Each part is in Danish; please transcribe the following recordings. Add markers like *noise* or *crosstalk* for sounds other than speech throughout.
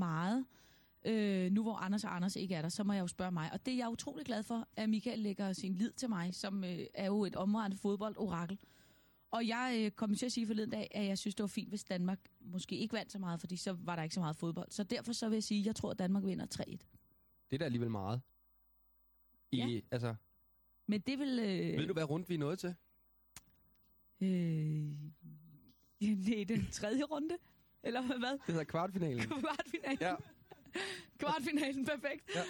meget. Øh, nu hvor Anders og Anders ikke er der, så må jeg jo spørge mig. Og det er jeg utrolig glad for, at Michael lægger sin lid til mig, som øh, er jo et omrendt fodboldorakel. Og jeg øh, kom til at sige forleden dag, at jeg synes, det var fint, hvis Danmark måske ikke vandt så meget, fordi så var der ikke så meget fodbold. Så derfor så vil jeg sige, at jeg tror, at Danmark vinder 3-1. Det er da alligevel meget. I, Ja. altså, Men det vil... Øh, ved du, hvad rundt vi er nået til? Øh, *laughs* det er den tredje runde? Eller hvad? Det hedder kvartfinalen. *laughs* Kvartfinalen. Ja. *laughs* Kvartfinalen, perfekt. Ja.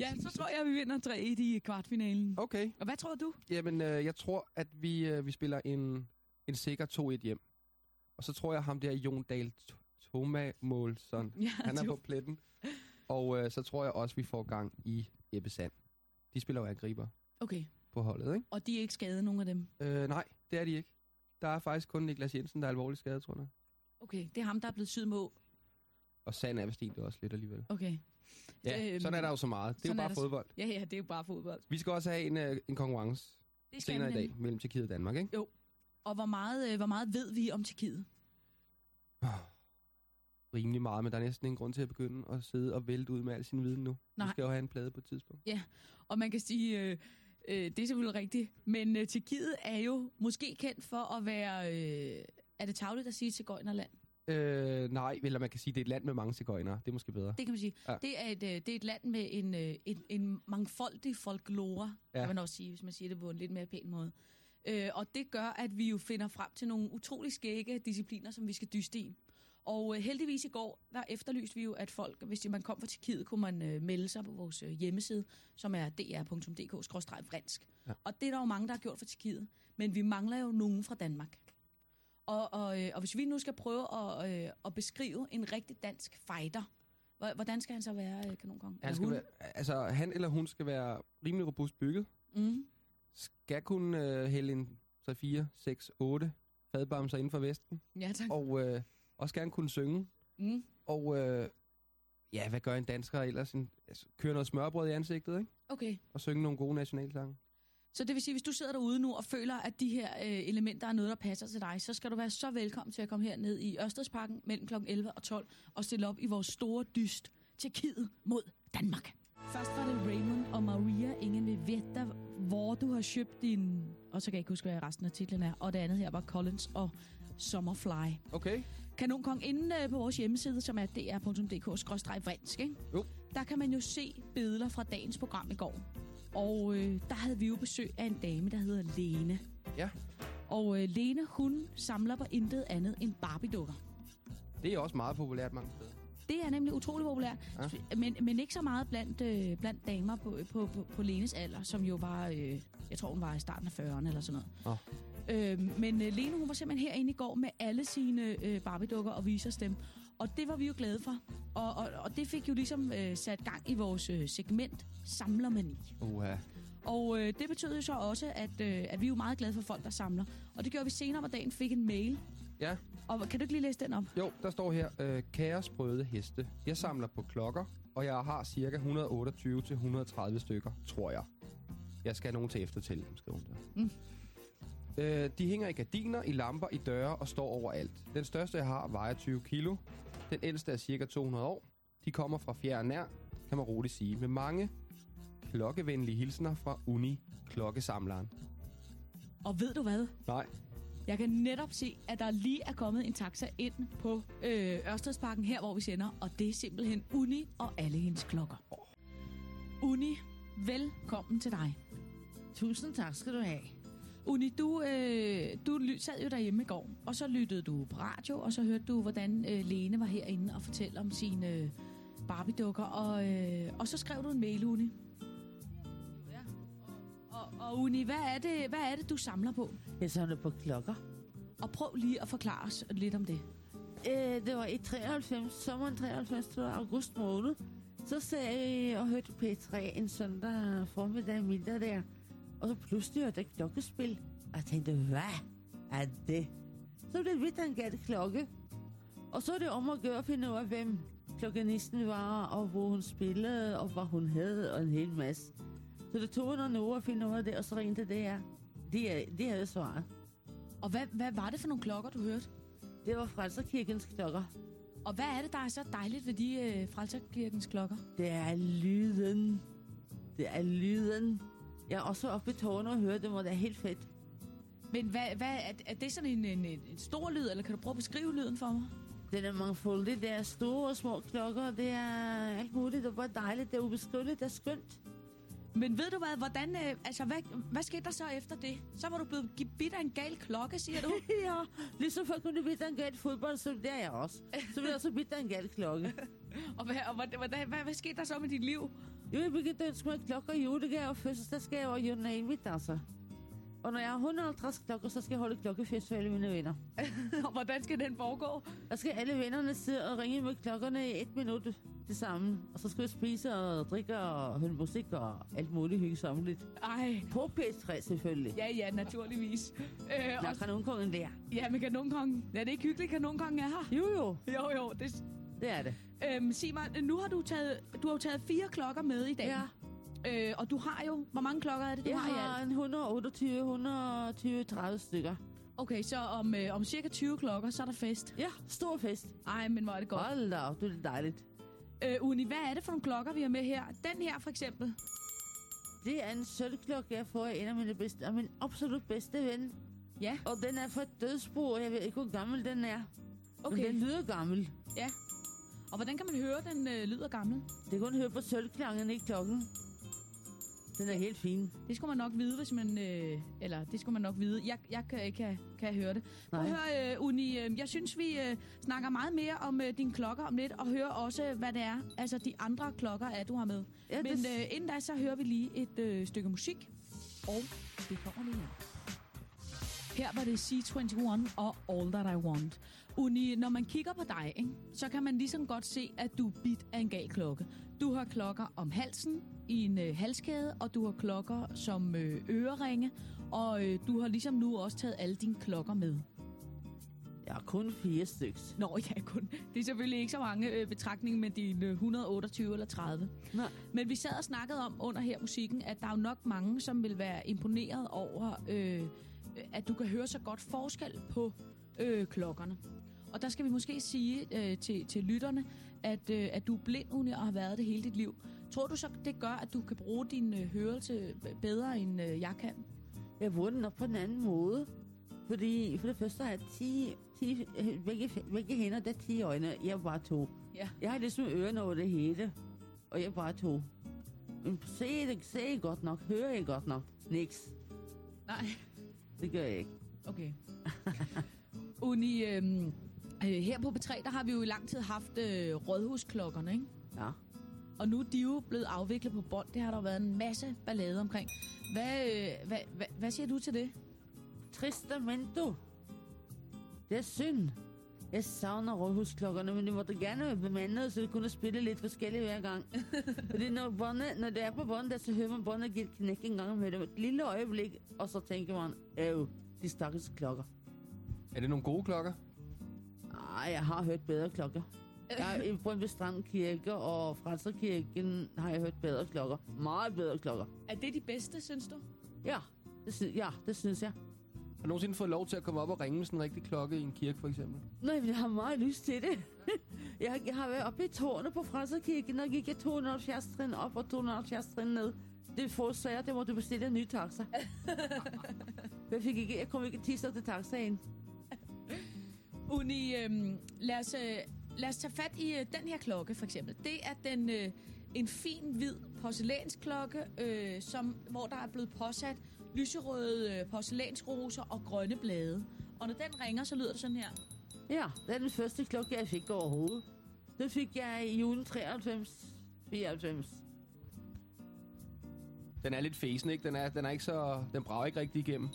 Ja, så tror jeg, vi vinder 3-1 i kvartfinalen. Okay. Og hvad tror du? Jamen, øh, jeg tror, at vi, øh, vi spiller en, en sikker 2-1 hjem. Og så tror jeg, ham der Jon Dahl Toma Målsson, Ja, han er du- på pletten. Og øh, så tror jeg også, vi får gang i Ebbe Sand. De spiller jo angriber Okay, på holdet, ikke? og de er ikke skadet, nogen af dem? Øh, nej, det er de ikke. Der er faktisk kun Niklas Jensen, der er alvorligt skadet, tror jeg. Okay, det er ham, der er blevet syet med. Og Sand er vist egentlig også lidt alligevel. Okay. Ja, Øhm, sådan er der jo så meget. Det er jo er bare der- fodbold. Ja, ja, det er jo bare fodbold. Vi skal også have en, øh, en konkurrence Det skal senere i dag mellem Tjekkiet og Danmark, ikke? Og hvor meget, øh, hvor meget ved vi om Tjekkiet? Rimelig meget, men der er næsten ingen grund til at begynde at sidde og vælte ud med al sin viden nu. Nej. Vi skal jo have en plade på et tidspunkt. Og man kan sige, øh, øh, det er selvfølgelig rigtigt, men øh, Tjekkiet er jo måske kendt for at være... Øh, er det tavligt at sige til Gøjnerland? Øh, nej, eller man kan sige, at det er et land med mange cigøjnere. Det er måske bedre. Det kan man sige. Ja. Det, er et, øh, det er et land med en, øh, en, en mangfoldig folklore, Ja. kan man også sige, hvis man siger det på en lidt mere pæn måde. Øh, og det gør, at vi jo finder frem til nogle utrolig skægge discipliner, som vi skal dyste i. Og øh, heldigvis i går, der efterlyste vi jo, at folk, hvis man kom fra Tjekkiet, kunne man øh, melde sig på vores øh, hjemmeside, som er dr.dk-vrinsk. Ja. Og det er der jo mange, der har gjort fra Tjekkiet. Men vi mangler jo nogen fra Danmark. Og, og, øh, og hvis vi nu skal prøve at, øh, at beskrive en rigtig dansk fighter, hvor- hvordan skal han så være, øh, kanonkong? Han, skal være, altså, han eller hun skal være rimelig robust bygget. Mm. Skal kunne øh, hælde en 3, 4, 6, 8 fadbamser inden for vesten. Ja, tak. Og øh, også gerne kunne synge. Mm. Og øh, ja, hvad gør en dansker ellers? En, altså, køre noget smørbrød i ansigtet, ikke? Okay. Og synge nogle gode nationalsange. Så det vil sige, hvis du sidder derude nu og føler, at de her øh, elementer er noget, der passer til dig, så skal du være så velkommen til at komme herned i Ørstedsparken mellem kl. 11 og 12 og stille op i vores store dyst til Kiet mod Danmark. Først var det Raymond og Maria. Ingen vil vide, hvor du har købt din... Og så kan jeg ikke huske, hvad resten af titlen er. Og det andet her var Collins og Summerfly. Okay. Kanonkong inde øh, på vores hjemmeside, som er dr.dk-vrinsk, der kan man jo se billeder fra dagens program i går. Og øh, der havde vi jo besøg af en dame, der hedder Lene. Ja. Og øh, Lene, hun samler på intet andet end Barbie-dukker. Det er også meget populært mange steder. Det er nemlig utrolig populært, Ja. men, men ikke så meget blandt, øh, blandt damer på, på, på, på Lenes alder, som jo var, øh, jeg tror hun var i starten af 40'erne eller sådan noget. Øh, men øh, Lene, hun var simpelthen herinde i går med alle sine øh, Barbie-dukker og viser os dem. Og det var vi jo glade for. Og, og, og det fik jo ligesom øh, sat gang i vores øh, segment Samlermani. Uha. Og øh, det betød jo så også, at, øh, at vi er jo meget glade for folk, der samler. Og det gjorde vi senere på dagen, fik en mail. Ja, Og kan du ikke lige læse den op? jo, der står her, øh, kære sprøde heste. Jeg samler på klokker, og jeg har cirka 128-130 stykker, tror jeg. Jeg skal have nogen til eftertælle dem, skriver hun der. Mm. Øh, de hænger i gardiner, i lamper, i døre og står overalt. Den største, jeg har, vejer 20 kilo. Den ældste er cirka 200 år. De kommer fra fjern nær, kan man roligt sige, med mange klokkevenlige hilsner fra Uni Klokkesamleren. Og ved du hvad? Nej, Jeg kan netop se, at der lige er kommet en taxa ind på øh, Ørstedsparken, her hvor vi sender. Og det er simpelthen Uni og alle hendes klokker. Uni, velkommen til dig. Tusind tak skal du have. Uni, du, øh, du sad jo derhjemme i går, og så lyttede du på radio, og så hørte du, hvordan øh, Lene var herinde og fortælle om sine øh, Barbie-dukker, og, øh, og så skrev du en mail, Uni. Ja. Og, og Uni, hvad er, det, hvad er det, du samler på? Jeg samler på klokker. Og prøv lige at forklare os lidt om det. Øh, det var i 93, sommeren 93, det var august måned. Så sad jeg og hørte P3 en søndag formiddag middag der. Og så pludselig hørte jeg klokkespil. Og jeg tænkte, hvad er det? Så blev det gav det klokke. Og så er det om at gøre at finde ud af, hvem klokkenisten var, og hvor hun spillede, og hvad hun havde, og en hel masse. Så det tog nogle uger at finde ud af det, og så ringte det her. De, er- de havde svaret. Og hvad, hvad var det for nogle klokker, du hørte? Det var Frelserkirkens klokker. Og hvad er det, der er så dejligt ved de øh, frelserkirkens klokker? Det er lyden. Det er lyden. Jeg er også oppe i tårnet og hører dem, og det er helt fedt. Men hvad, hvad, er, er det sådan en, en, en stor lyd, eller kan du prøve at beskrive lyden for mig? Den er mangfoldig. Det er store og små klokker. Det er alt muligt. Det er bare dejligt. Det er ubeskriveligt. Det er skønt. Men ved du hvad, hvordan, øh, altså, hvad, hvad skete der så efter det? Så var du blevet bidt af en gal klokke, siger du? *laughs* ja, ligesom før kunne du bitte en galt fodbold, så det er jeg også. Så vil jeg også bitte en galt klokke. *laughs* og hvad, og hvordan, hvordan, hvad, hvad skete der så med dit liv? Jo, jeg begyndte at ønske mig klokker, julegave og fødselsdagsgave og you name it, altså. Og når jeg har 150 klokker, så skal jeg holde klokkefest for alle mine venner. *laughs* og hvordan skal den foregå? Der skal alle vennerne sidde og ringe med klokkerne i et minut til sammen. Og så skal vi spise og drikke og høre musik og alt muligt hygge sammen lidt. Ej, På PS3 selvfølgelig. ja, ja, naturligvis. Øh, Der og, kan nogen kongen der. ja, men kanonkongen. Er det ikke hyggeligt, kanonkongen er her? Jo, jo. Jo, jo. Det, Det er det. Øhm, sig mig, nu har du taget, du har jo taget fire klokker med i dag. Ja. Øh, og du har jo, hvor mange klokker er det, du Jeg har, i har en 128, 120, 30 stykker. Okay, så om, øh, om cirka 20 klokker, så er der fest. Ja, stor fest. Ej, men hvor er det godt. Hold da op, det er dejligt. Øh, Uni, hvad er det for nogle klokker, vi har med her? Den her for eksempel. Det er en sølvklokke, jeg får af en af mine bedste, af min absolut bedste ven. Ja, Og den er fra et dødsbo, og jeg ved ikke, hvor gammel den er. okay. Men den lyder gammel. Ja. Og hvordan kan man høre, den øh, lyder gammel? Det kan du høre på sølvklangen i klokken. Den er helt fin. Det skulle man nok vide, hvis man... Øh, eller, det skulle man nok vide. Jeg, jeg kan ikke kan, høre det. Prøv at høre, øh, Uni, øh, jeg synes, vi øh, snakker meget mere om øh, dine klokker om lidt, og hører også, hvad det er, altså de andre klokker er, du har med. Ja, Men det, øh, inden da, så hører vi lige et øh, stykke musik, og det kommer lige her. Her var det C21 og All That I Want. Uni, når man kigger på dig, ikke, så kan man ligesom godt se, at du er bit af en gal klokke. Du har klokker om halsen i en øh, halskæde, og du har klokker som øh, øreringe, og øh, du har ligesom nu også taget alle dine klokker med. jeg har kun fire stykker. Nå ja, kun. Det er selvfølgelig ikke så mange øh, betragtninger med dine øh, 128 eller 30. Nej. Men vi sad og snakkede om under her musikken, at der er jo nok mange, som vil være imponeret over, øh, at du kan høre så godt forskel på øh, klokkerne. Og der skal vi måske sige øh, til, til lytterne, at, øh, at du er blind, Uni, og har været det hele dit liv. Tror du så, det gør, at du kan bruge din øh, hørelse bedre, end øh, jeg kan? Jeg bruger den op på en anden måde. Fordi for det første har jeg 10, 10 øh, begge, begge hænder, der er 10 øjne. Jeg er bare to. Ja. Jeg har ligesom ørerne over det hele. Og jeg er bare to. Men se det, se I godt nok, hører I godt nok. Niks. Nej. Det gør jeg ikke. Okay. *laughs* Uni, øh, øh, her på B3, der har vi jo i lang tid haft øh, rådhusklokkerne, ikke? Ja. Og nu er de jo blevet afviklet på bånd. Det har der været en masse ballade omkring. Hvad, øh, hvad, hvad, hvad siger du til det? Tristamento. Det er synd. Jeg savner rådhusklokkerne, men de måtte gerne være bemandet, så det kunne spille lidt forskelligt hver gang. *laughs* Fordi når, båndet, når det er på bånd, der, så hører man båndet give et knæk en gang med det. Et lille øjeblik, og så tænker man, æv, de stakkels klokker. Er det nogle gode klokker? Ej, jeg har hørt bedre klokker. Jeg er i Brøndby Strand Kirke og Frelserkirken har jeg hørt bedre klokker. Meget bedre klokker. Er det de bedste, synes du? Ja, det, sy- ja, det synes jeg. Har du nogensinde fået lov til at komme op og ringe med sådan en rigtig klokke i en kirke, for eksempel? Nej, men jeg har meget lyst til det. *laughs* jeg, har- jeg har været oppe i tårnet på Frelserkirken, og gik jeg 270 trin op og 270 trin ned. Det forårsager, det må du bestille en ny taxa. *laughs* jeg, fik ikke, jeg kom ikke tisser til taxaen. Uni, øh, lad, os, øh, lad os tage fat i øh, den her klokke, for eksempel. Det er den, øh, en fin, hvid porcelænsklokke, øh, som, hvor der er blevet påsat lyserøde øh, porcelænsroser og grønne blade. Og når den ringer, så lyder det sådan her. Ja, det er den første klokke, jeg fik overhovedet. Den fik jeg i julen 93, 94. Den er lidt fesen, ikke? Den er, den er ikke så... Den brager ikke rigtig igennem.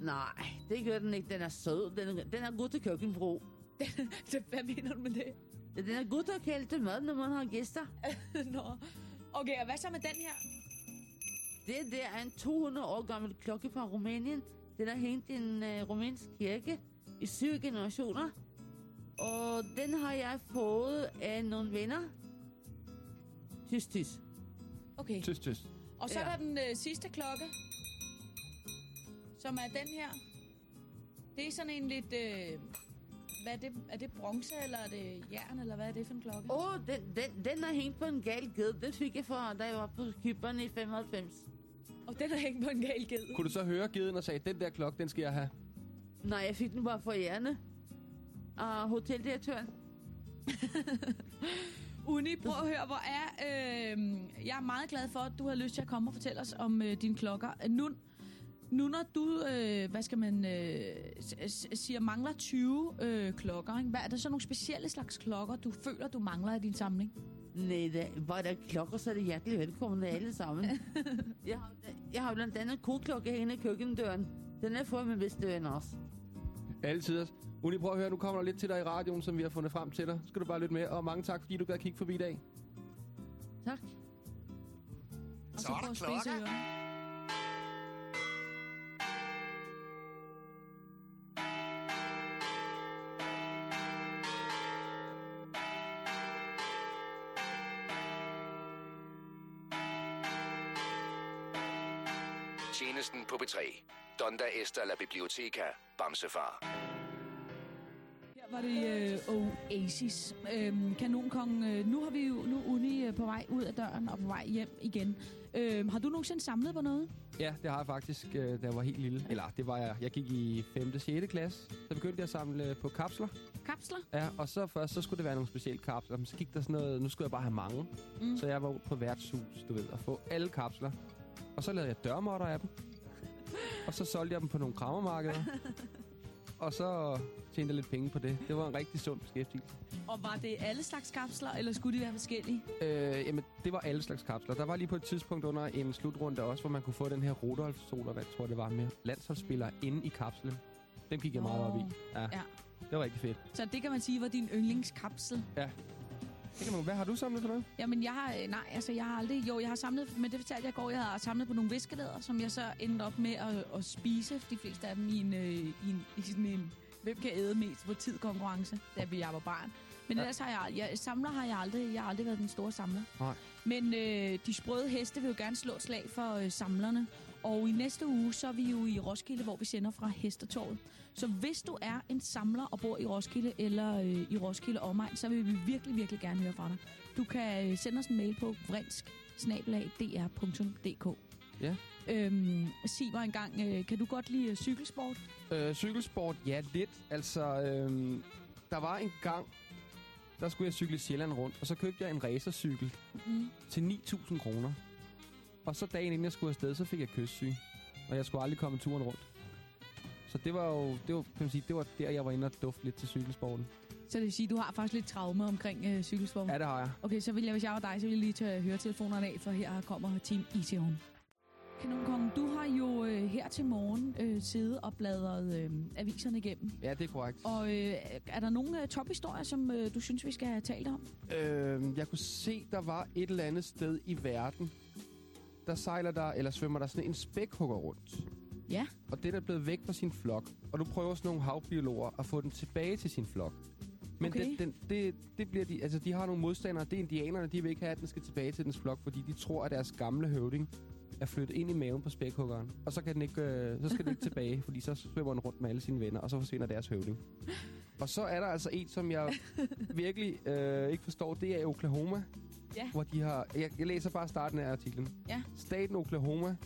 Nej, det gør den ikke. Den er sød. Den, er- den er god til køkkenbrug. *laughs* Så Hvad mener du med det? Ja, Den er god til at kalde til mad, når man har gæster. *laughs* Nå. Okay, og hvad så med den her? Det der er en 200 år gammel klokke fra Rumænien. Den er hængt i en uh, rumænsk kirke i syv generationer. Og den har jeg fået af nogle venner. Tys, tys. Okay. Tys, tys. Og så Ja. er der den øh, sidste klokke, som er den her. Det er sådan en lidt... Øh, hvad er det? Er det bronze, eller er det jern, eller hvad er det for en klokke? Åh, oh, den, den, den er hængt på en gal ged. Den fik jeg fra, da jeg var på Kyberen i 95. Og den er hængt på en gal ged. Kunne du så høre geden og sagde, den der klokke, den skal jeg have? Nej, jeg fik den bare for hjerne. Af hoteldirektøren. *laughs* Uni, prøv at høre, hvor er... Øh, jeg er meget glad for, at du har lyst til at komme og fortælle os om øh, dine klokker. Nu, nu når du, øh, hvad skal man øh, siger, mangler 20 øh, klokker, ikke? hvad er der så nogle specielle slags klokker, du føler, du mangler i din samling? Nej, da, bare der er klokker, så er det hjertelig velkommen *laughs* alle sammen. jeg, har, jeg har blandt andet koklokke herinde i køkkendøren. Den er fået med vestdøren også. Altid. Uni, prøv at høre, nu kommer der lidt til dig i radioen, som vi har fundet frem til dig. Skal du bare lytte med, og mange tak, fordi du gad kigge forbi i dag. Tak. Og Så er der klokker. På B3. Donda Esta La Biblioteca. Bamsefar. Her var det øh, Oasis. Øhm, Kanonkong, øh, nu har vi jo nu Uni øh, på vej ud af døren og på vej hjem igen. Øhm, har du nogensinde samlet på noget? Ja, det har jeg faktisk, øh, da jeg var helt lille. Eller, det var jeg. Jeg gik i 5. og 6. klasse. Så begyndte jeg at samle på kapsler. Kapsler? Ja, og så først, så skulle det være nogle specielle kapsler. Men så gik der sådan noget, nu skulle jeg bare have mange. Mm. Så jeg var på værtshus, du ved, og få alle kapsler. Og så lavede jeg dørmåtter af dem. Og så solgte jeg dem på nogle krammermarkeder. og så tjente jeg lidt penge på det. Det var en rigtig sund beskæftigelse. Og var det alle slags kapsler, eller skulle de være forskellige? Øh, jamen, det var alle slags kapsler. Der var lige på et tidspunkt under en slutrunde også, hvor man kunne få den her Rudolf Sodervand, tror det var, med landsholdsspillere inde i kapslen. Dem gik jeg meget op i. Ja, Ja. det var rigtig fedt. Så det kan man sige var din yndlingskapsel. Det kan man, hvad har du samlet for noget? Jamen, jeg har, øh, nej, altså, jeg har aldrig, jo, jeg har samlet, men det fortalte jeg i går, jeg har samlet på nogle viskelæder, som jeg så endte op med at, at spise, de fleste af dem i en, øh, i en, i sådan en hvem kan æde mest på tid konkurrence, da jeg var barn. Men Ja. ellers har jeg, jeg, samler har jeg aldrig, jeg har aldrig været den store samler. Nej. Men øh, de sprøde heste vil jo gerne slå slag for øh, samlerne. Og i næste uge, så er vi jo i Roskilde, hvor vi sender fra Hestertorvet. Så hvis du er en samler og bor i Roskilde eller øh, i Roskilde omegn, så vil vi virkelig, virkelig gerne høre fra dig. Du kan øh, sende os en mail på vrinsk Ja. Øhm, sig mig engang, øh, kan du godt lide øh, cykelsport? Øh, cykelsport, ja, lidt. Altså, øh, der var en gang, der skulle jeg cykle Sjælland rundt, og så købte jeg en racercykel Mm. til 9.000 kroner. Og så dagen inden jeg skulle afsted, så fik jeg kystsyge. Og jeg skulle aldrig komme turen rundt. Så det var jo, det var, kan man sige, det var der, jeg var inde og dufte lidt til cykelsporten. Så det vil sige, at du har faktisk lidt traume omkring øh, cykelsport? Ja, det har jeg. Okay, så vil jeg, hvis jeg var dig, så ville jeg lige tage høretelefonerne af, for her kommer Team Easy On. Kanonkong, du har jo øh, her til morgen øh, siddet og bladret øh, aviserne igennem. Ja, det er korrekt. Og øh, er der nogle øh, tophistorier, som øh, du synes, vi skal have talt om? Øh, jeg kunne se, der var et eller andet sted i verden, der sejler der, eller svømmer der sådan en spækhugger rundt. Ja. Og det er blevet væk fra sin flok. Og nu prøver sådan nogle havbiologer at få den tilbage til sin flok. Men Okay. den, den, det, det bliver de, altså de har nogle modstandere. Det er indianerne, de vil ikke have, at den skal tilbage til dens flok, fordi de tror, at deres gamle høvding er flyttet ind i maven på spækhuggeren. Og så, kan den ikke, øh, så skal den ikke *laughs* tilbage, fordi så svømmer den rundt med alle sine venner, og så forsvinder deres høvding. Og så er der altså en, som jeg *laughs* virkelig øh, ikke forstår. Det er Oklahoma. Ja. Hvor de har... Jeg, jeg læser bare starten af artiklen. Ja. Staten Oklahoma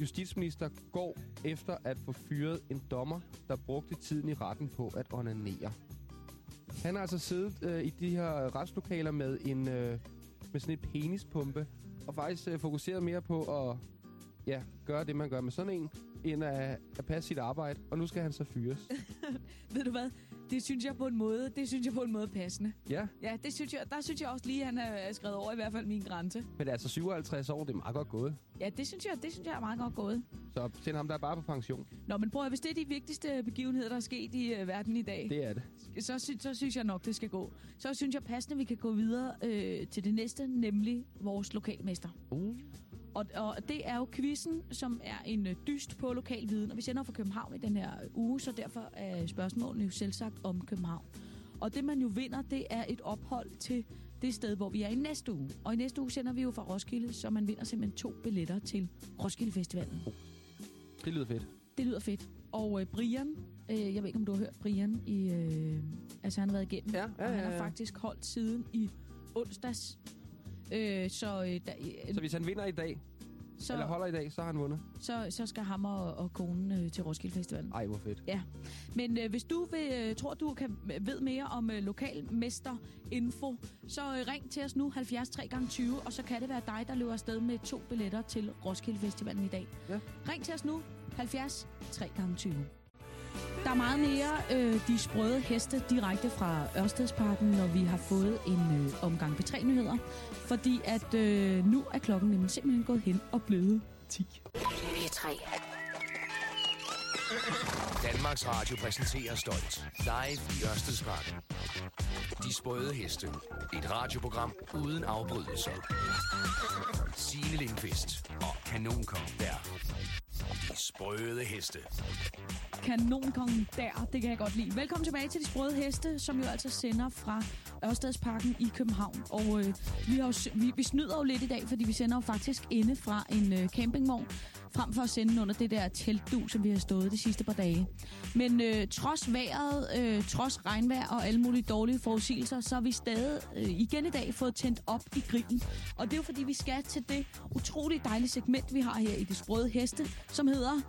justitsminister går efter at få fyret en dommer, der brugte tiden i retten på at onanere. Han har altså siddet øh, i de her retslokaler med en øh, med sådan et penispumpe, og faktisk øh, fokuseret mere på at ja, gøre det, man gør med sådan en, end at, at passe sit arbejde. Og nu skal han så fyres. *laughs* Ved du hvad? Det synes jeg på en måde, det synes jeg på en måde passende. ja, Ja, det synes jeg, der synes jeg også lige, at han er skrevet over i hvert fald min grænse. men altså 57 år, det er meget godt gået. Ja, det synes jeg, det synes jeg er meget godt gået. Så send ham der bare på pension. Nå, men prøv at, hvis det er de vigtigste begivenheder, der er sket i øh, verden i dag, Det er det. så, sy- så synes jeg nok, det skal gå. Så synes jeg passende, at vi kan gå videre øh, til det næste, nemlig vores lokalmester. Uh. Og, og det er jo quizzen, som er en øh, dyst på lokal viden. Og vi sender fra København i den her øh, uge, så derfor er spørgsmålene jo selvsagt om København. Og det, man jo vinder, det er et ophold til det sted, hvor vi er i næste uge. Og i næste uge sender vi jo fra Roskilde, så man vinder simpelthen to billetter til Roskilde Festivalen. Det lyder fedt. Det lyder fedt. Og øh, Brian, øh, jeg ved ikke, om du har hørt Brian i... Øh, altså, han har været igennem. Ja, ja, og han ja, har ja. faktisk holdt siden i onsdags. Øh, så, øh, da, øh, Så hvis han vinder i dag, så, eller holder i dag, så har han vundet. så, så skal ham og, og konen øh, til Roskilde Festivalen. Ej, hvor fedt. Men øh, hvis du vil, øh, tror, du kan ved mere om øh, lokalmester-info, så øh, ring til os nu 70 3 gange 20 og så kan det være dig, der løber afsted med to billetter til Roskilde Festivalen i dag. Ja. Ring til os nu 70 3 gange 20 der er meget mere øh, de sprøde heste direkte fra Ørstedsparken, når vi har fået en øh, omgang P3-nyheder. Fordi at øh, nu er klokken nemlig simpelthen gået hen og blevet 10. P3. Danmarks Radio præsenterer stolt. Live i Ørstedsparken. De sprøde heste. Et radioprogram uden afbrydelser. Signe Lindqvist og Kanonkong der. De sprøde heste. Kanonkongen der, det kan jeg godt lide. Velkommen tilbage til De Sprøde Heste, som jo altså sender fra Ørstedsparken i København. Og øh, vi, har jo, vi, vi snyder jo lidt i dag, fordi vi sender jo faktisk inde fra en øh, campingvogn, frem for at sende under det der teltdu, som vi har stået de sidste par dage. Men øh, trods vejret, øh, trods regnvejr og alle mulige dårlige forudsigelser, så har vi stadig øh, igen i dag fået tændt op i grillen. Og det er jo fordi, vi skal til det utroligt dejlige segment, vi har her i Det Sprøde Heste, som hedder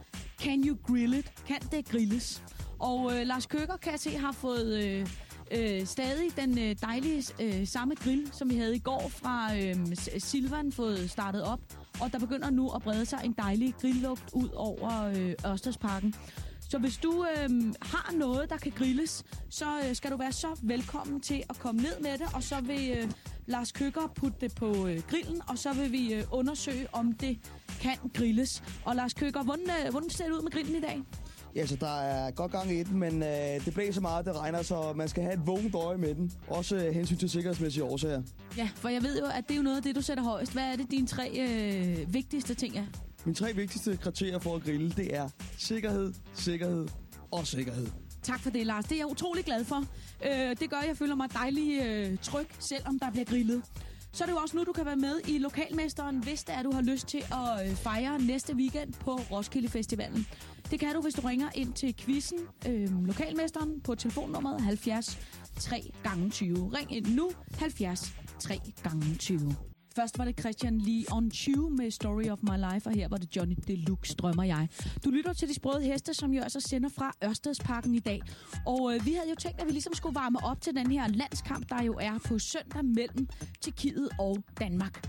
Can You Grill It? Kan det grilles? Og øh, Lars Køkker, kan jeg se, har fået øh, øh, stadig den øh, dejlige øh, samme grill, som vi havde i går fra øh, Silvan, fået startet op. Og der begynder nu at brede sig en dejlig grilllugt ud over øh, Ørstedsparken. Så hvis du øh, har noget, der kan grilles, så øh, skal du være så velkommen til at komme ned med det, og så vil øh, Lars Køkker putte det på øh, grillen, og så vil vi øh, undersøge, om det kan grilles. Og Lars Køkker, hvordan, øh, hvordan ser det ud med grillen i dag? Ja, så der er godt gang i den, men øh, det blæser meget, det regner, så man skal have et vågent øje med den. Også øh, hensyn til sikkerhedsmæssige årsager. Ja, for jeg ved jo, at det er jo noget af det, du sætter højst. Hvad er det, dine tre øh, vigtigste ting er? Mine tre vigtigste kriterier for at grille, det er sikkerhed, sikkerhed og sikkerhed. Tak for det, Lars. Det er jeg utrolig glad for. Øh, det gør, at jeg føler mig dejlig øh, tryg, selvom der bliver grillet. Så er det jo også nu, du kan være med i Lokalmesteren, hvis det er, du har lyst til at øh, fejre næste weekend på Roskilde Festivalen. Det kan du, hvis du ringer ind til quizzen, øh, Lokalmesteren, på telefonnummeret 70 3 gange 20. Ring ind nu, 70 3 gange 20. Først var det Christian Lee on Chew med Story of My Life, og her var det Johnny Deluxe, drømmer jeg. Du lytter til De Sprøde Heste, som jo altså sender fra Ørstedsparken i dag. Og øh, vi havde jo tænkt, at vi ligesom skulle varme op til den her landskamp, der jo er på søndag mellem Tjekkiet og Danmark.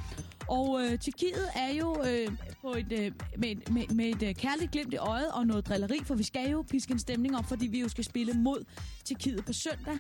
Og øh, Tjekkiet er jo øh, på et, øh, med, med, med et øh, kærligt glimt i øjet og noget drilleri, for vi skal jo piske en stemning op, fordi vi jo skal spille mod Tjekkiet på søndag.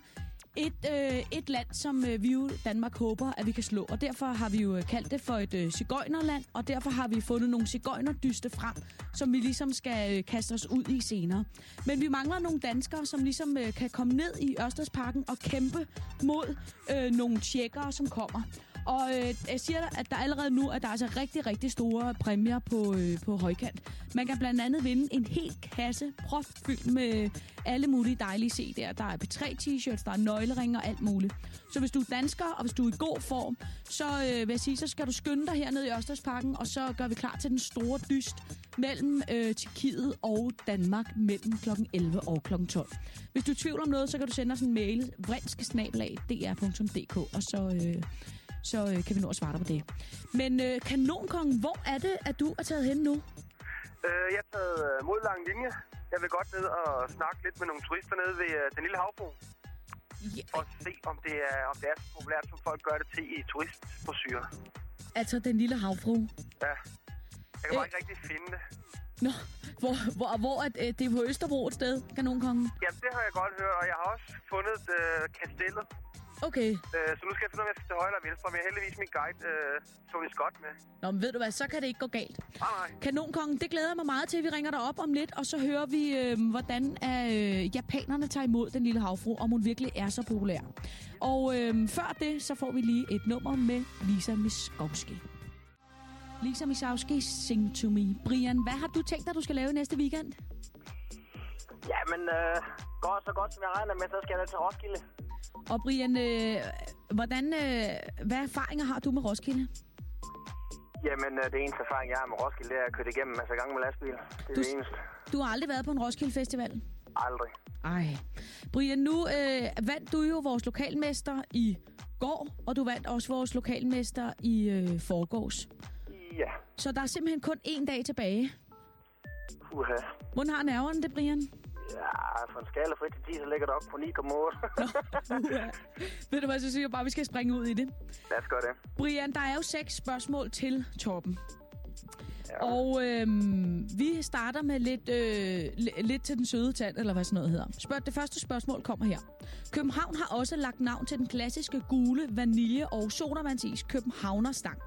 Et, øh, et land, som øh, vi jo Danmark håber, at vi kan slå. Og derfor har vi jo øh, kaldt det for et øh, cigøjnerland, og derfor har vi fundet nogle cigøjnerdyste frem, som vi ligesom skal øh, kaste os ud i senere. Men vi mangler nogle danskere, som ligesom øh, kan komme ned i Ørstedsparken og kæmpe mod øh, nogle tjekkere, som kommer. Og øh, jeg siger dig, at der allerede nu at der er altså rigtig, rigtig store præmier på, øh, på højkant. Man kan blandt andet vinde en hel kasse propfyldt med alle mulige dejlige CD'er. Der er P3-t-shirts, der er nøgleringe og alt muligt. Så hvis du er dansker, og hvis du er i god form, så øh, vil jeg sige, så skal du skynde dig hernede i Ørstedsparken, og så gør vi klar til den store dyst mellem øh, Tjekkiet og Danmark mellem kl. 11 og kl. 12. Hvis du er i tvivl om noget, så kan du sende os en mail, vrinskesnabelag.dr.dk, og så... Øh, så øh, kan vi nå at svare dig på det. Men øh, Kanonkongen, hvor er det, at du er taget hen nu? Øh, jeg er taget øh, mod lang linje. Jeg vil godt ned og snakke lidt med nogle turister nede ved øh, den lille havfru. Ja, Og se, om det, er, om det er så populært, som folk gør det til i turistbrosyrer. altså den lille havfru. Ja. Jeg kan Øh. bare ikke rigtig finde det. Nå, hvor, hvor, hvor er det, det er på Østerbro et sted, Kanonkongen? Jamen, det har jeg godt hørt, og jeg har også fundet øh, kastellet. Okay. Øh, så nu skal jeg finde ud af, til højre eller venstre. Men heldigvis min guide, øh, Tony Scott, med. Nå, men ved du hvad, så kan det ikke gå galt. Nej, nej. Kanonkongen, det glæder jeg mig meget til. Vi ringer dig op om lidt, og så hører vi, øh, hvordan øh, japanerne tager imod den lille havfru, om hun virkelig er så populær. Og øh, før det, så får vi lige et nummer med Lisa Miskovski. Lisa Miskovski, Sing to Me. Brian, hvad har du tænkt dig, du skal lave næste weekend? Ja, men øh, godt så godt, som jeg regner med, så skal jeg da til Roskilde. Og Brian, øh, hvordan, øh, hvad erfaringer har du med Roskilde? Jamen, øh, det eneste erfaring, jeg har med Roskilde, det er at køre igennem en masse gange med lastbil. Det er Du- det eneste. Du har aldrig været på en Roskilde Festival? Aldrig. Ej. Brian, nu øh, vandt du jo vores lokalmester i går, og du vandt også vores lokalmester i øh, forgårs. Ja. Så der er simpelthen kun én dag tilbage. Uha. Hvordan har nerverne det, Brian? Ja, for en skala fra 1 til 10, så ligger det op på 9,8. Uha. *laughs* Ved du hvad, så synes jeg bare, vi skal springe ud i det. Lad os gøre det. Brian, der er jo seks spørgsmål til toppen. Ja. Og øhm, vi starter med lidt, øh, li- lidt til den søde tand, eller hvad sådan noget hedder. Spørg, det første spørgsmål kommer her. København har også lagt navn til den klassiske gule vanilje- og sodavandsis Københavnerstang.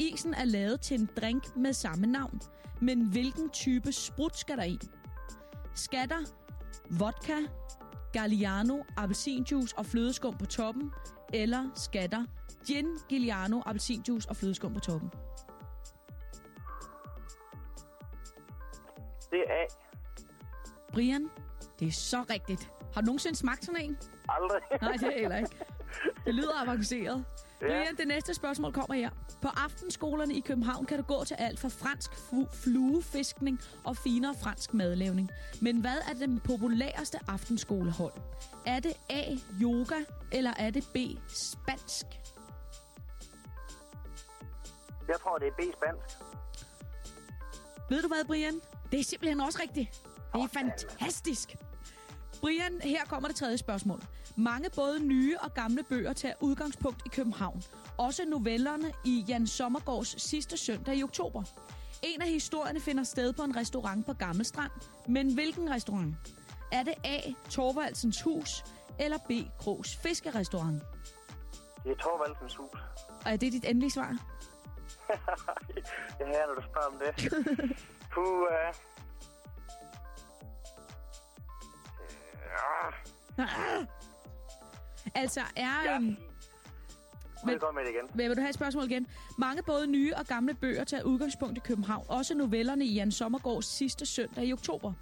Isen er lavet til en drink med samme navn. Men hvilken type sprut skal der i? Skal der vodka, Galliano, appelsinjuice og flødeskum på toppen? Eller skal der gin, Galliano, appelsinjuice og flødeskum på toppen? Det er A. Brian, det er så rigtigt. Har du nogensinde smagt sådan en? Aldrig. Nej, det er heller ikke. Det lyder avanceret. Ja. Brian, det næste spørgsmål kommer her. På aftenskolerne i København kan du gå til alt fra fransk fluefiskning og finere fransk madlavning. Men hvad er den populæreste aftenskolehold? Er det A. Yoga, eller er det B. Spansk? Jeg tror, det er B spansk. Ved du hvad, Brian? Det er simpelthen også rigtigt. Det er fantastisk. Brian, her kommer det tredje spørgsmål. Mange både nye og gamle bøger tager udgangspunkt i København. Også novellerne i Jan Sommergaards sidste søndag i oktober. En af historierne finder sted på en restaurant på Gammel Strand. Men hvilken restaurant? Er det A. Torvaldsens Hus eller B. Krogs Fiskerestaurant? Det er Torvaldsens hus. Og er det dit endelige svar? *laughs* det her, når du spørger om det. Puh, uh... Ja, Altså er... jeg øhm, gå med det igen? Men vil du have et spørgsmål igen? Mange både nye og gamle bøger tager udgangspunkt i København. Også novellerne i Jan Sommergaards sidste søndag i oktober.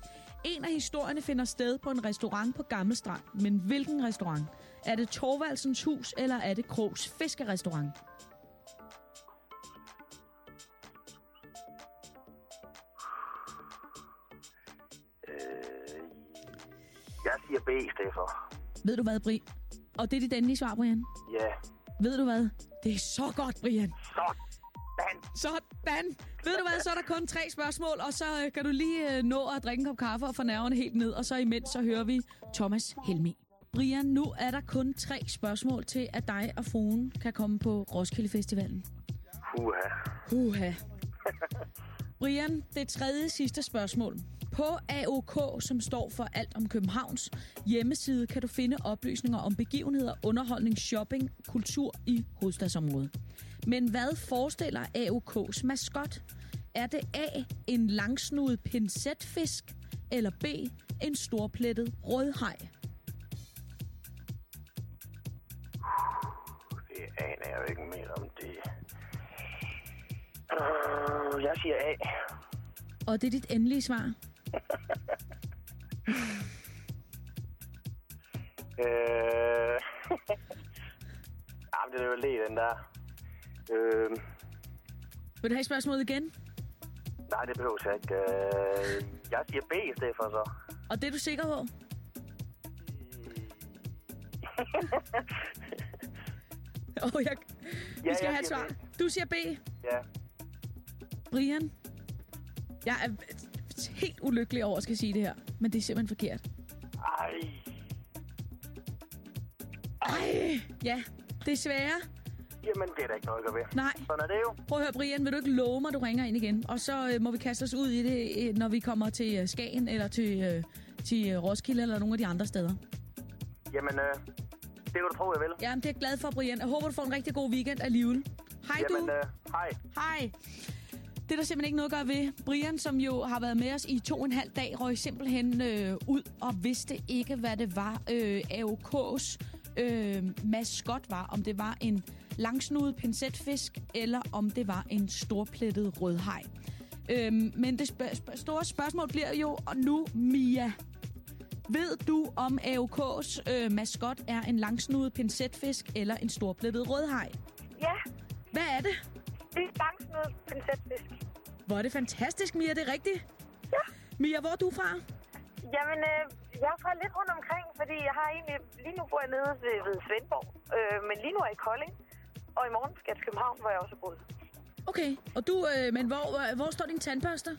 En af historierne finder sted på en restaurant på Gammel Strand. Men hvilken restaurant? Er det Torvaldsens Hus, eller er det Krogs Fiskerestaurant? Øh, jeg siger B i stedet for. Ved du hvad, Bri? Og det er dit endelige svar, Brian. Ja. Ved du hvad? Det er så godt, Brian. Sådan. Sådan. Ved du hvad, så er der kun tre spørgsmål, og så øh, kan du lige øh, nå at drikke en kop kaffe og få nerverne helt ned, og så imens så hører vi Thomas Helmi. Brian, nu er der kun tre spørgsmål til, at dig og fruen kan komme på Roskilde Festivalen. Puha. Uha. *laughs* Brian, det tredje sidste spørgsmål. På AOK, som står for alt om Københavns hjemmeside, kan du finde oplysninger om begivenheder, underholdning, shopping, kultur i hovedstadsområdet. Men hvad forestiller AOK's maskot? Er det A, en langsnudet pincetfisk, eller B, en storplettet rødhaj? Det aner jeg jo ikke mere om det. Ah. Øh, jeg siger A. Og det er dit endelige svar. *laughs* Øh... *laughs* Jamen, det er jo lige den der. Øh... Vil du have spørgsmålet igen? Nej, det behøver jeg ikke. Øh... Jeg siger B i stedet for så. Og det er du sikker på? *laughs* Åh, oh, jeg... Vi Ja, skal jeg have et svar. B. Du siger B. Ja. Brian, jeg er helt ulykkelig over at skal sige det her, men det er simpelthen forkert. Ej. Ej, ja, desværre. Jamen, det er der ikke noget at gøre. Nej, Sådan er det jo. prøv at høre, Brian, vil du ikke love mig, du ringer ind igen? Og så øh, må vi kaste os ud i det, øh, når vi kommer til øh, Skagen, eller til, øh, til øh, Roskilde, eller nogle af de andre steder. Jamen, øh, det kan du tro, jeg vil. Jamen, det er jeg glad for, Brian. Jeg håber, du får en rigtig god weekend alligevel. Hej du. Jamen, øh, hej. Hej. Det er der simpelthen ikke noget at gøre ved. Brian, som jo har været med os i to og en halv dag, røg simpelthen øh, ud og vidste ikke, hvad det var, øh, AOK's øh, maskot var. Om det var en langsnudet pincetfisk, eller om det var en storplettet rødhaj. Øhm, men det sp- sp- store spørgsmål bliver jo og nu, Mia. Ved du, om AOK's øh, maskot er en langsnudet pincetfisk eller en storplettet rødhaj? Ja, Hvad er det? Det er noget pincetfisk. Hvor er det fantastisk, Mia, det er rigtigt. Ja. Mia, hvor er du fra? Jamen, øh, jeg er fra lidt rundt omkring, fordi jeg har egentlig... Lige nu bor jeg nede ved, ved Svendborg, øh, men lige nu er jeg i Kolding. Og i morgen skal jeg til København, hvor jeg også boet. Okay, og du, øh, men hvor, øh, hvor står din tandbørste?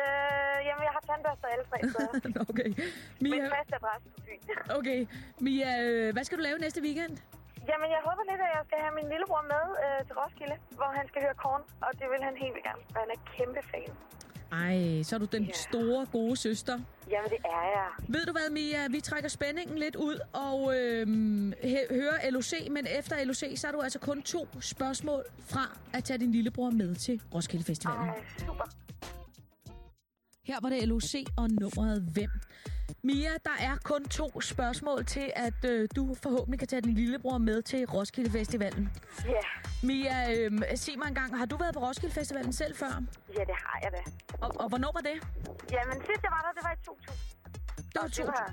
Øh, jamen, jeg har tandbørster alle tre steder. *laughs* okay. Min Mia, faste adresse på Fyn. okay. Mia, øh, hvad skal du lave næste weekend? Jamen, jeg håber lidt, at jeg skal have min lillebror med øh, til Roskilde, hvor han skal høre korn, og det vil han helt vildt gerne, for han er kæmpe fan. Ej, så er du den Ja. store, gode søster. Jamen, det er jeg. Ved du hvad, Mia? Vi trækker spændingen lidt ud og øhm, hører LOC, men efter LOC, så er du altså kun to spørgsmål fra at tage din lillebror med til Roskilde Festivalen. Ej, super. Her var det LOC og nummeret hvem. Mia, der er kun to spørgsmål til, at øh, du forhåbentlig kan tage din lillebror med til Roskilde Festivalen. Ja, Mia, øh, sig mig engang, har du været på Roskilde Festivalen selv før? ja, det har jeg da. Og, og hvornår var det? Jamen, sidst jeg var der, det var i 2000. Det var Og to. det var,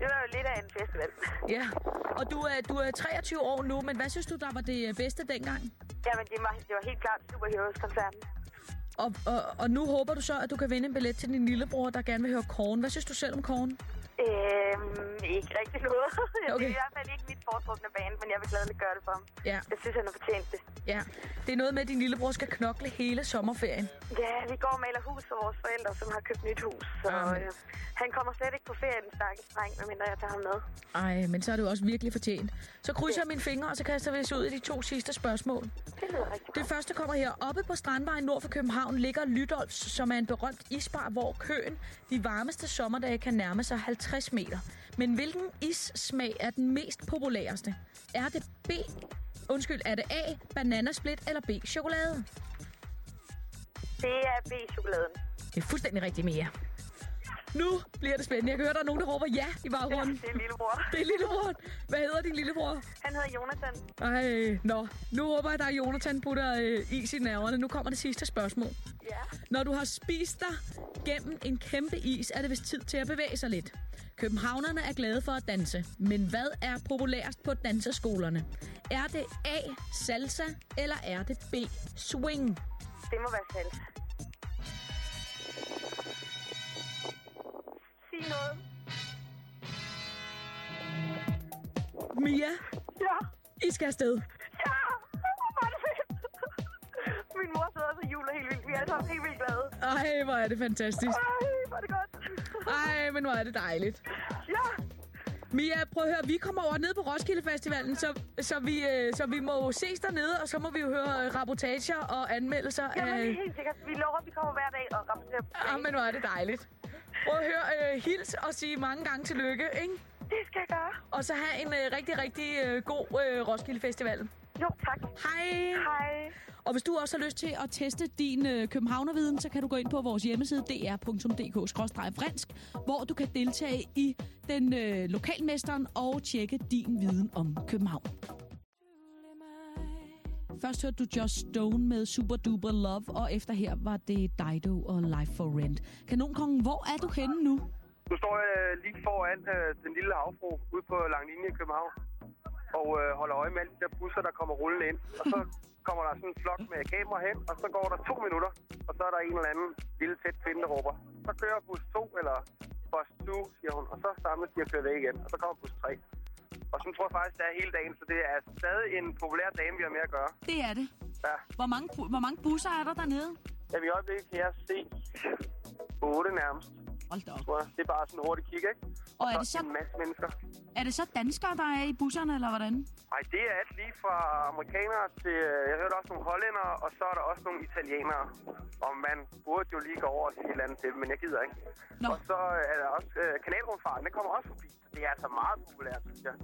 det var jo lidt af en festival. Ja, og du er, du er 23 år nu, men hvad synes du, der var det bedste dengang? Jamen, det var, det var helt klart Superheroes-koncerten. Og, og, og nu håber du så, at du kan vinde en billet til din lillebror, der gerne vil høre Korn. Hvad synes du selv om Korn? Øhm, ikke rigtig noget. Okay. *laughs* Det er i hvert fald ikke mit foretrukne band, men jeg vil gladeligt gøre det for ham. Ja, Jeg synes, han har fortjent det. ja. Det er noget med, at din lillebror skal knokle hele sommerferien. Ja, vi går og maler hus for vores forældre, som har købt nyt hus. Så Amen. øh, han kommer slet ikke på ferie, den stakkels dreng, medmindre jeg tager ham med. Ej, men så er det jo også virkelig fortjent. Så krydser jeg mine fingre, og så kaster vi os ud i de to sidste spørgsmål. Det lyder rigtig Det første kommer her. Oppe på Strandvejen nord for København ligger Lydolfs, som er en berømt isbar, hvor køen de varmeste sommerdage kan nærme sig 50 meter. Men hvilken issmag er den mest populæreste? Er det B, undskyld, er det A, bananasplit eller B, chokolade? Det er B-chokoladen. Det er fuldstændig rigtigt, Mia. Nu bliver det spændende. Jeg kan høre, der er nogen, der råber ja i baggrunden. Det er lillebror. Det er lillebror. Hvad hedder din lillebror? Han hedder Jonathan. Ej, nå. Nu håber jeg, at der er Jonathan putter øh, is i nerverne. Nu kommer det sidste spørgsmål. Ja. Når du har spist dig gennem en kæmpe is, er det vist tid til at bevæge sig lidt. Københavnerne er glade for at danse, men hvad er populærst på danseskolerne? Er det A. Salsa, eller er det B. Swing? Det må være salsa. Sig noget. Mia, Ja. I skal afsted. Ja. Hvor er det fedt. Min mor sidder også og juler helt vildt. Vi er alle sammen helt vildt glade. Ej, hvor er det fantastisk. Ej, hvor er det godt. *laughs* Ej, men hvor er det dejligt. Ja. Mia, prøv at høre, vi kommer over ned på Roskilde Festivalen, så, så, vi, øh, så vi må ses dernede, og så må vi jo høre øh, rapportager og anmeldelser Jamen, af... helt sikkert. Vi lover, at vi kommer hver dag og rapporterer. Ah, men hvor er det dejligt. Prøv at høre, øh, hils og sige mange gange tillykke, ikke? Det skal jeg gøre. Og så have en øh, rigtig, rigtig øh, god øh, Roskilde Festival. Jo, tak. Hej! Hej. Og hvis du også har lyst til at teste din øh, københavnerviden, så kan du gå ind på vores hjemmeside dr.dk-fransk, hvor du kan deltage i den øh, lokalmesteren og tjekke din viden om København. Først hørte du Just Stone med Super Duper Love, og efter her var det Dido og Life for Rent. Kanonkongen, hvor er du henne nu? Nu står jeg lige foran øh, den lille havfru ude på Langlinje i København og øh, holder øje med alle de der busser, der kommer rullende ind. Og så *laughs* kommer der sådan en flok med kamera hen, og så går der to minutter, og så er der en eller anden lille tæt kvinde, der råber. Så kører bus 2, eller bus 2, siger hun, og så samles de og kører væk igen, og så kommer bus 3. Og sådan tror jeg faktisk, det er hele dagen, så det er stadig en populær dame, vi har med at gøre. Det er det. Ja. Hvor mange, hvor mange busser er der dernede? Jamen, i øjeblikket kan jeg se 8 nærmest, Hold da op. tror jeg. Det er bare sådan en hurtig kig, ikke? Og er det, så, en masse mennesker. er det så danskere, der er i busserne, eller hvordan? Ej, det er alt lige fra amerikanere til... øh, Jeg hørte også nogle hollændere, og så er der også nogle italienere. Og man burde jo lige gå over og sige et eller andet til dem, men jeg gider ikke. Nå. Og så er der også øh, kanalrumfarten, den kommer også forbi. Det er altså meget populært, synes jeg.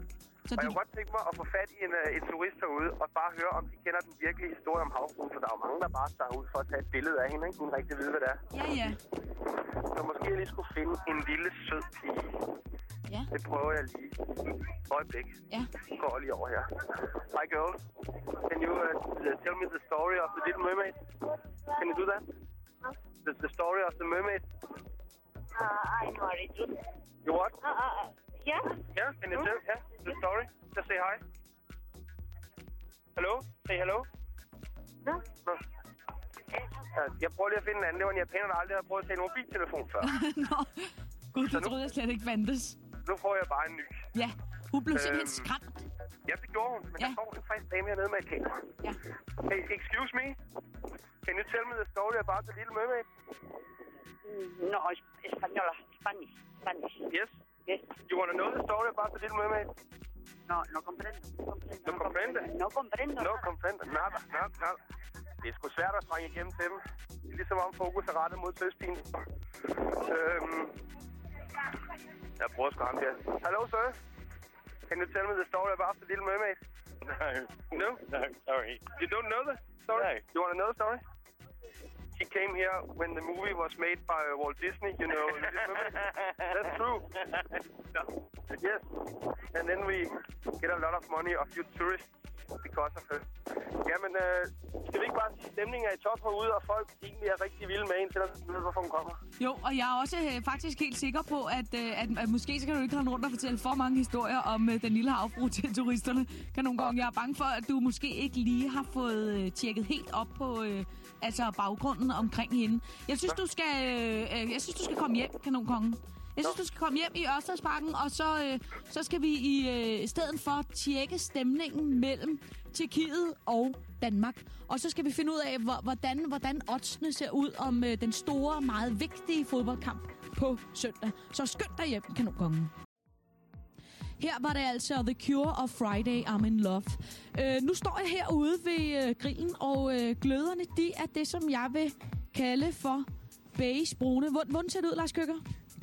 Så Og jeg de, kunne godt tænke mig at få fat i en, øh, en turist herude, og bare høre, om de kender den virkelige historie om havfruen. For der er jo mange, der bare tager ud for at tage et billede af hende, ikke? Uden rigtig vide, hvad det er. ja, ja. Så måske jeg lige skulle finde en lille sød pige. Ja. Det prøver jeg lige. Øjeblik. Ja. Jeg går lige over her. Hi girl. Can you uh, tell me the story of the little mermaid? Can you do that? The, the story of the mermaid. Uh, I know it. You what? Uh, uh, yeah. Yeah, can you tell yeah, the story? Just say hi. Hello? Say hello? No. No. Altså, Jeg prøver lige at finde en anden. Det var en japaner, der aldrig havde prøvet at tage en mobiltelefon før. *laughs* Nå, gud, det troede jeg slet ikke fandtes. Nu får jeg bare en ny. Ja, hun blev simpelthen Øhm. skræmt. Ja, det gjorde hun, men Ja. der står en frisk dame hernede med et kamera. Ja. Hey, excuse me. Can you tell me the story about the Little Mermaid? No, es- española, Spanish, Spanish. Yes. Yes. You want to know the story about the Little Mermaid? No, no comprendo. No comprendo. No comprende? No comprendo. No, comprende. Nada, nada, nada. Det er sgu svært at trænge igennem dem. Det er ligesom om fokus er rettet mod søstien. Øhm, jeg prøver sgu ham her. Hello, sir. Can you tell me the story about the Little Mermaid? No. No? No, sorry. You don't know the story? No. You want to know the story? Came here when the movie was made by Walt Disney, you know. *laughs* That's true. Yes. And then we get a lot of money of you tourists because of her. Jamen, øh, skal vi ikke bare sige, at stemningen er i top herude, og folk egentlig er rigtig vilde med en, selvom de ved, hvorfor hun kommer? Jo, og jeg er også øh, faktisk helt sikker på, at, øh, at, at måske skal du ikke rende rundt og fortælle for mange historier om øh, den lille havfru *laughs* til turisterne. Kan nogle gange. Jeg er bange for, at du måske ikke lige har fået øh, tjekket helt op på øh, altså baggrunden omkring hende. Jeg synes, du skal, øh, øh, jeg synes, du skal komme hjem, kanonkongen. Jeg synes, du skal komme hjem i Ørstedsparken, og så, øh, så skal vi i øh, stedet for tjekke stemningen mellem Tjekkiet og Danmark. Og så skal vi finde ud af, hvordan, hvordan oddsene ser ud om øh, den store, meget vigtige fodboldkamp på søndag. Så skynd dig hjem, kanonkongen. Her var det altså The Cure of Friday, I'm in Love. Øh, nu står jeg herude ved øh, grillen, og øh, gløderne, de er det, som jeg vil kalde for beige brune. Hvordan, hvordan ser det ud, Lars Køkker?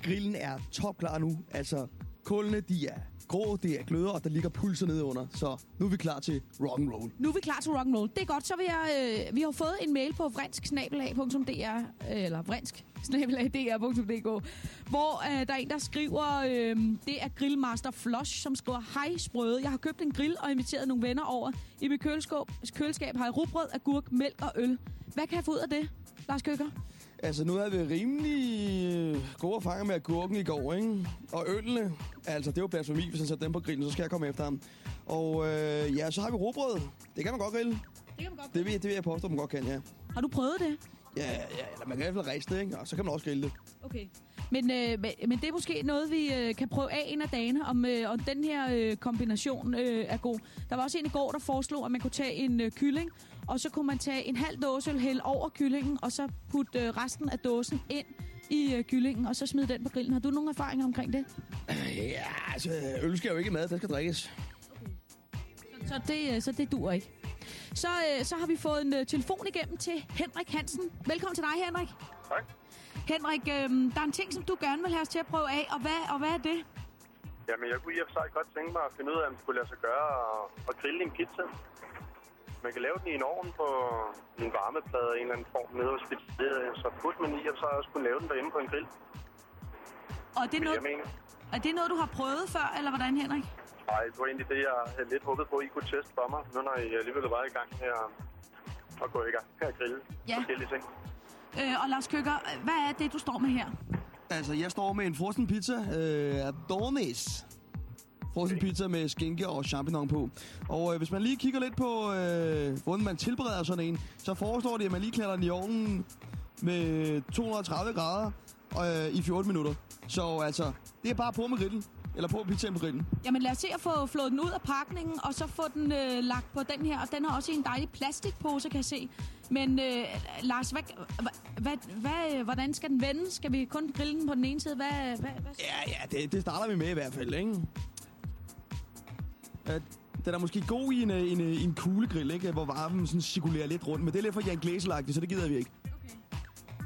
Grillen er topklar nu. Altså, kullene, de er grå, det er gløder, og der ligger pulser nede under. Så nu er vi klar til rock and roll. Nu er vi klar til rock and roll. Det er godt, så vi, er, øh, vi har fået en mail på vrinsk-dr, øh, eller vrinsk snabelag.dr.dk, hvor øh, der er en, der skriver, øh, det er Grillmaster Flosh, som skriver, Hej sprøde, jeg har købt en grill og inviteret nogle venner over. I mit køleskab, køleskab har jeg rugbrød, agurk, mælk og øl. Hvad kan jeg få ud af det, Lars Køkker? Altså, nu havde vi rimelig gode erfaringer med agurken i går, ikke? Og ølene, altså, det var blasfemi, hvis han sætter dem på grillen, så skal jeg komme efter ham. Og øh, ja, så har vi rugbrød. Det kan man godt grille. Det kan man godt Det vil, det vil jeg påstå, man godt kan, ja. Har du prøvet det? Ja, ja, eller man kan i hvert fald riste det, ikke? Og så kan man også grille det. Okay. Men, øh, men, men det er måske noget, vi øh, kan prøve af en af dagene, om, øh, om den her øh, kombination øh, er god. Der var også en i går, der foreslog, at man kunne tage en øh, kylling, og så kunne man tage en halv dåse øl, hælde over kyllingen, og så putte øh, resten af dåsen ind i øh, kyllingen, og så smide den på grillen. Har du nogle erfaringer omkring det? Ja, altså, øl skal jo ikke mad, det skal drikkes. Så det, øh, så det dur ikke. Så, øh, så har vi fået en øh, telefon igennem til Henrik Hansen. Velkommen til dig, Henrik. Tak. Henrik, øh, der er en ting, som du gerne vil have os til at prøve af, og hvad, og hvad er det? Jamen, jeg kunne i og for sig godt tænke mig at finde ud af, om det skulle lade sig gøre at, at grille en pizza. Man kan lave den i en ovn på en varmeplade af en eller anden form nede hos pizzeriet, så putte man i, og så også kunne lave den derhjemme på en grill. Og er det, Vil noget, er det noget, du har prøvet før, eller hvordan, Henrik? Nej, det var egentlig det, jeg havde lidt håbet på, at I kunne teste for mig, nu når I alligevel var i gang at, at gå i gang med at grille Ja. forskellige ting. Øh, og Lars Køkker, hvad er det, du står med her? Altså, jeg står med en frossen pizza. Øh, Adornis. Frossen pizza med skinke og champignon på. Og øh, hvis man lige kigger lidt på, øh, hvordan man tilbereder sådan en, så foreslår de, at man lige klæder den i ovnen med 230 grader øh, i 14 minutter. Så altså, det er bare på med grillen. Eller på pizzaen på grillen. Jamen lad os se at få flået den ud af pakningen, og så få den øh, lagt på den her. Og den har også en dejlig plastikpose, kan jeg se. Men øh, Lars, hvad, hvad, hvad, hvordan skal den vende? Skal vi kun grille den på den ene side? Hvad, hvad, hvad? Ja, ja, det, det starter vi med i hvert fald, ikke? At den er måske god i en, øh, en, øh, en kuglegrill, ikke? Hvor varmen sådan cirkulerer lidt rundt. Men det er lidt for Jan Glæselagtigt, så det gider vi ikke.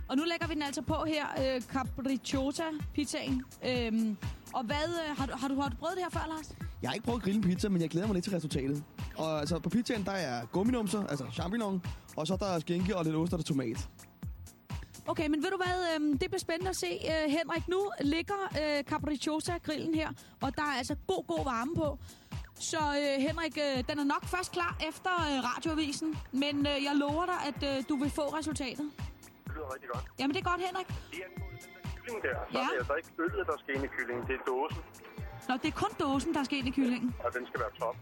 Og nu lægger vi den altså på her, øh, Capricciosa pizzaen. Øhm, og hvad, øh, har, du, har, du, har du prøvet det her før, Lars? Jeg har ikke prøvet at grille en pizza, men jeg glæder mig lidt til resultatet. Og altså, på pizzaen, der er gumminumser, altså champignon, og så er der skinke og lidt ost og tomat. Okay, men ved du hvad, øhm, det bliver spændende at se, øh, Henrik. Nu ligger øh, Capricciosa-grillen her, og der er altså god, god varme på. Så øh, Henrik, øh, den er nok først klar efter øh, radioavisen, men øh, jeg lover dig, at øh, du vil få resultatet. Det lyder rigtig godt. Jamen det er godt, Henrik. Den der kylling der, så Ja. er det altså ikke øllet, der skal ind i kyllingen. Det er dåsen, Nå, det er kun dåsen, der skal ind i kyllingen. og den skal være top.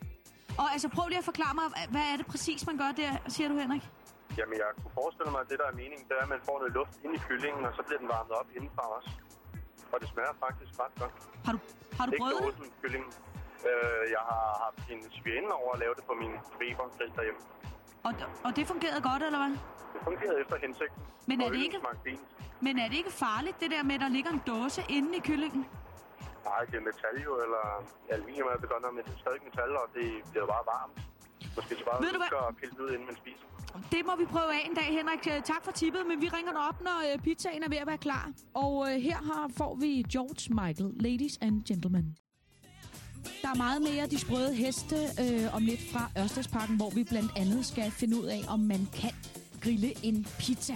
Og altså, prøv lige at forklare mig, hvad er det præcis, man gør der, siger du, Henrik? Jamen, jeg kunne forestille mig, at det, der er meningen, det er, at man får noget luft ind i kyllingen, og så bliver den varmet op indenfra også. Og det smager faktisk ret godt. Har du, har du Ikke prøvet det? dåsen kylling. Øh, jeg har haft en svigerinde over at lave det på min Weber grill derhjemme. Og, og det fungerede godt, eller hvad? Det fungerede efter hensigten. Men er Og det ikke-. Men er det ikke farligt, det der med, at der ligger en dåse inde i kyllingen? Nej, det er metal jo, eller aluminium er det godt nok, men det er stadig metal, og det bliver bare varmt. Måske så bare Ved du hvad? at pille ud, inden man spiser. Det må vi prøve af en dag, Henrik. Øh, Tak for tippet, men vi ringer dig op, når øh, pizzaen er ved at være klar. Og øh, her har, får vi George Michael, Ladies and Gentlemen. Der er meget mere de sprøde heste øh, om lidt fra Ørstedsparken, hvor vi blandt andet skal finde ud af, om man kan grille en pizza.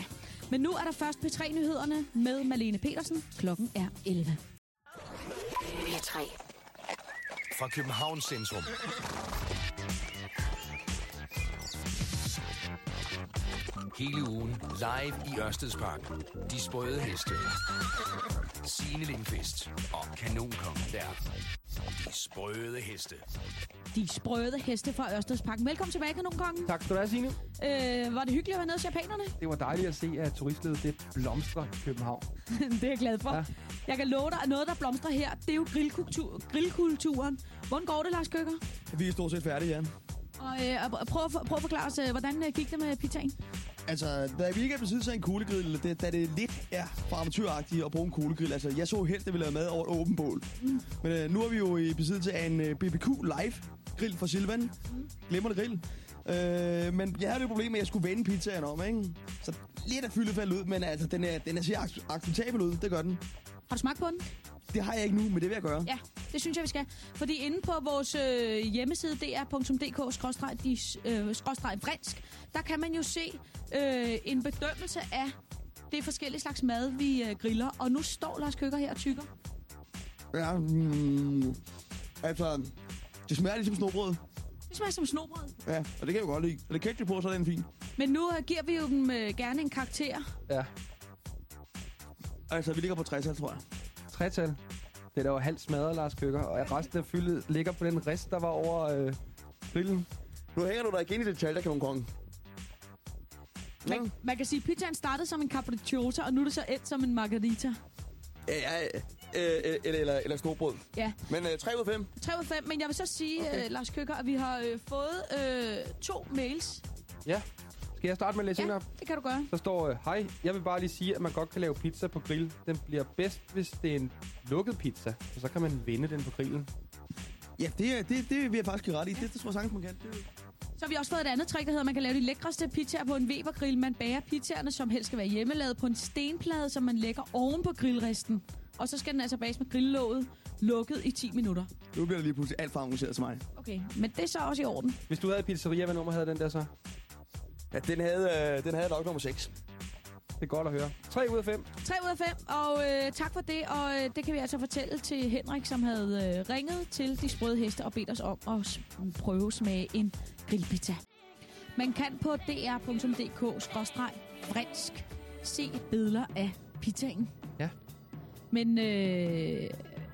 Men nu er der først P3-nyhederne med Malene Petersen. Klokken er 11. P3. Fra Københavns Centrum. Hele ugen live i Ørstedsparken. De sprøde heste. Signe Lindqvist og Kanonkongen der. De sprøde heste. De sprøde heste fra Ørstedsparken. Velkommen tilbage, Kanonkongen. Tak skal du have, Signe. Øh, var det hyggeligt at være nede hos japanerne? Det var dejligt at se, at turistledet det blomstrer i København. *laughs* det er jeg glad for. Ja. Jeg kan love dig, at noget, der blomstrer her, det er jo grillkultur, grillkulturen. Hvordan går det, Lars Køkker? Vi er stort set færdige, ja. Og øh, prøv, at, prøv at forklare os, øh, hvordan øh, gik det med pizzaen? Altså, da vi ikke er i besiddelse af en kuglegrill, det, da det lidt er for amatøragtigt at bruge en kuglegrill, altså, jeg så helt, at vi lavede mad over et åbent bål. Mm. Men øh, nu er vi jo i besiddelse af en øh, BBQ Live grill fra Silvan. Mm. Glemmer grill. Øh, men jeg havde det problem med, at jeg skulle vende pizzaen om, ikke? Så lidt af fyldet faldt ud, men altså, den er, den er ser ac- acceptabel ud, det gør den. Har du smagt på den? Det har jeg ikke nu, men det vil jeg gøre. Ja, det synes jeg, vi skal. Fordi inde på vores øh, hjemmeside, dr.dk-vrinsk, der kan man jo se øh, en bedømmelse af det forskellige slags mad, vi øh, griller. Og nu står Lars Køkker her og tykker. Ja, mm, altså, det smager ligesom snobrød. Det smager som snobrød. Ja, og det kan jeg jo godt lide. Er det ketchup på, så er den fin. Men nu øh, giver vi jo dem øh, gerne en karakter. Ja, Altså, vi ligger på 60, tror jeg. Tretal. Det er der jo halvt smadret, Lars Køkker. Og resten af fyldet ligger på den rest, der var over øh, grillen. Nu hænger du dig igen i detaljer, kan man konge. Man, man kan sige, at pizzaen startede som en capricciosa, og nu er det så endt som en margarita. Ja, ja, øh, eller, eller, eller snobrød. Ja, Men øh, 3 ud af 5. 3 ud af 5. Men jeg vil så sige, okay. øh, Lars Køkker, at vi har øh, fået øh, to mails. Ja. Skal jeg starte med at læse ja. op? det kan du gøre. Der står, øh, hej, jeg vil bare lige sige, at man godt kan lave pizza på grill. Den bliver bedst, hvis det er en lukket pizza, for så kan man vende den på grillen. Ja, det, er- det, det vil jeg faktisk give ret i. Det, det tror jeg sagtens, man kan. Det, Så har vi også fået et andet trick, der hedder, at man kan lave de lækreste pizzaer på en Weber-grill. Man bager pizzaerne, som helst skal være hjemmelavet, på en stenplade, som man lægger oven på grillresten. Og så skal den altså bages med grilllåget lukket i 10 minutter. nu bliver det lige pludselig alt for avanceret til mig. Okay, men det er så også i orden. Hvis du havde pizzeria, hvad nummer havde den der så? Ja, den havde, øh, den havde nok nummer 6. Det er godt at høre. 3 ud af 5. 3 ud af 5, og øh, tak for det. Og øh, det kan vi altså fortælle til Henrik, som havde øh, ringet til De Sprøde Heste og bedt os om at prøve smage en grillpizza. Man kan på dr.dk-vrinsk se billeder af pizzaen. Ja. Men øh,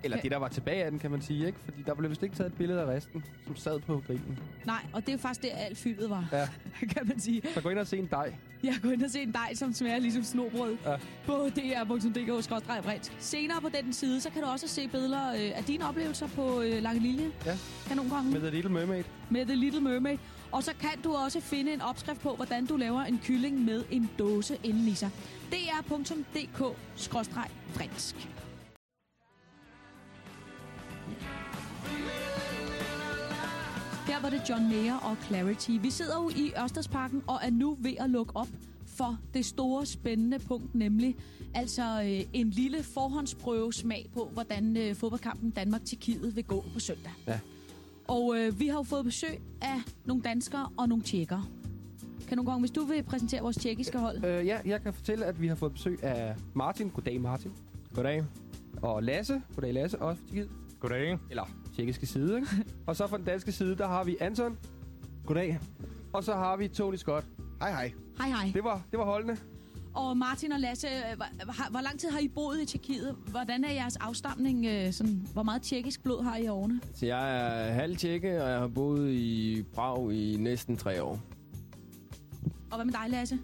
Eller Ja. det, der var tilbage af den, kan man sige, ikke? Fordi der blev vist ikke taget et billede af resten, som sad på grillen. nej, og det er faktisk der, alt fyldet var, Ja. *laughs* kan man sige. Så gå ind og se en dej. Jeg går ind og se en dej, som smager ligesom snobrød Ja. på dr.dk-vrinsk. Senere på den side, så kan du også se billeder øh, af dine oplevelser på øh, Lange Lilje. Ja. Kanonkongen. Med The Little Mermaid. med The Little Mermaid. Og så kan du også finde en opskrift på, hvordan du laver en kylling med en dåse inden i sig. dr.dk-fransk. Her var det John Mayer og Clarity. Vi sidder jo i Ørstedsparken og er nu ved at lukke op for det store spændende punkt, nemlig altså øh, en lille forhåndsprøve smag på, hvordan øh, fodboldkampen Danmark-Tjekkiet vil gå på søndag. Ja. Og øh, vi har jo fået besøg af nogle danskere og nogle tjekkere. Kan nogle gange, hvis du vil præsentere vores tjekkiske hold? Øh, ja, jeg kan fortælle, at vi har fået besøg af Martin. Goddag, Martin. Goddag. Og Lasse. Goddag, Lasse. Også fra Tjekkiet. Goddag. Eller tjekkiske side, ikke? *laughs* og så fra den danske side, der har vi Anton. Goddag. Og så har vi Tony Scott. Hej, hej. Hej hej. Det var, det var holdende. Og Martin og Lasse, øh, hvor, hvor lang tid har I boet i Tjekkiet? Hvordan er jeres afstamning? øh, Sådan, hvor meget tjekkisk blod har I i årene? Så jeg er halv tjekke, og jeg har boet i Prag i næsten tre år. Og hvad med dig, Lasse?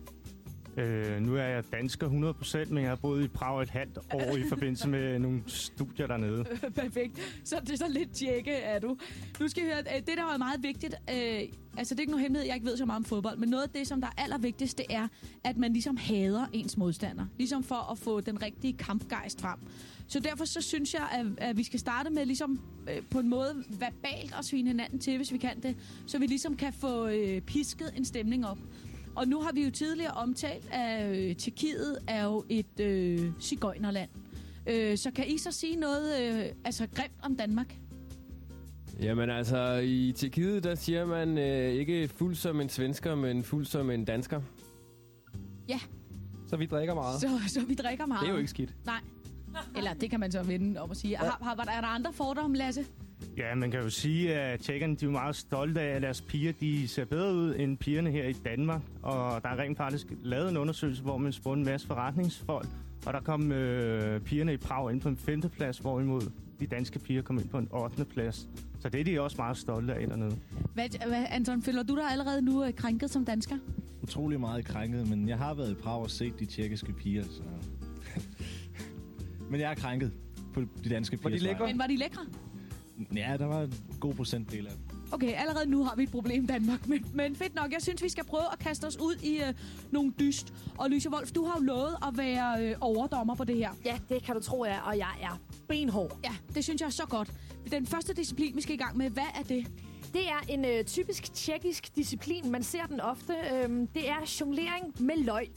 Øh, nu er jeg dansker 100%, men jeg har boet i Prag et halvt år i forbindelse med *laughs* nogle studier dernede. *laughs* Perfekt. Så det er så lidt tjekke, er du. Nu skal I høre, øh, det der er meget vigtigt, øh, altså det er ikke nogen hemmelighed, jeg ikke ved så meget om fodbold, men noget af det, som der er allervigtigst, det er, at man ligesom hader ens modstander. Ligesom for at få den rigtige kampgejst frem. Så derfor så synes jeg, at, at vi skal starte med ligesom øh, på en måde verbalt at svine hinanden til, hvis vi kan det, så vi ligesom kan få øh, pisket en stemning op. Og nu har vi jo tidligere omtalt, at øh, Tjekkiet er jo et øh, cigøjnerland. Øh, så kan I så sige noget øh, altså grimt om Danmark? Jamen altså, i Tjekkiet, der siger man øh, ikke fuld som en svensker, men fuld som en dansker. Ja, Så vi drikker meget. så, så vi drikker meget. Det er jo ikke skidt. Nej. Eller det kan man så vende om at sige. Har, har, er der andre fordomme, Lasse? Ja, man kan jo sige, at tjekkerne de er jo meget stolte af, at deres piger de ser bedre ud end pigerne her i Danmark. Og der er rent faktisk lavet en undersøgelse, hvor man spurgte en masse forretningsfolk. Og der kom øh, pigerne i Prag ind på en femteplads, hvorimod de danske piger kom ind på en 8. plads. Så det er de også meget stolte af dernede. Hvad, hvad, Anton, føler du dig allerede nu øh, krænket som dansker? utrolig meget krænket, men jeg har været i Prag og set de tjekkiske piger, så... *laughs* men jeg er krænket på de danske piger. Var de lækre? Men var de lækre? Ja, der var en god procentdel af dem. Okay, allerede nu har vi et problem, Danmark. *laughs* Men, men fedt nok, jeg synes, vi skal prøve at kaste os ud i øh, nogle dyst. Og Lyse Wolf, du har jo lovet at være øh, overdommer på det her. Ja, det kan du tro, jeg er, og jeg er benhård. Ja, det synes jeg er så godt. Den første disciplin, vi skal i gang med, hvad er det? Det er en øh, typisk tjekkisk disciplin. Man ser den ofte. Øhm, det er jonglering med løg.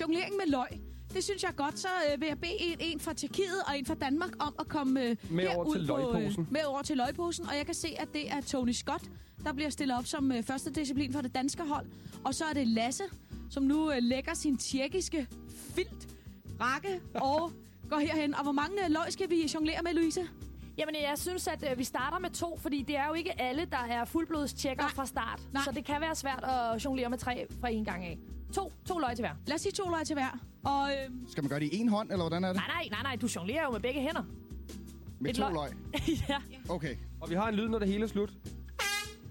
Jonglering med løg. Det synes jeg er godt. Så øh, vil jeg bede en, en fra Tjekkiet og en fra Danmark om at komme øh, Med over til på, løgposen. med over til løgposen. Og jeg kan se, at det er Tony Scott, der bliver stillet op som øh, første disciplin for det danske hold. Og så er det Lasse, som nu øh, lægger sin tjekkiske filt, rakke og *laughs* går herhen. Og hvor mange øh, løg skal vi jonglere med, Louise? Jamen, jeg synes, at øh, vi starter med to, fordi det er jo ikke alle, der er fuldblods tjekker fra start. Nej. Så det kan være svært at jonglere med tre fra en gang af. To, to løg til hver. Lad os sige to løg til hver. Og, øh, Skal man gøre det i en hånd, eller hvordan er det? Nej, nej, nej, nej, du jonglerer jo med begge hænder. Med et to løg. løg. *laughs* ja. Okay. Og vi har en lyd, når det hele er slut.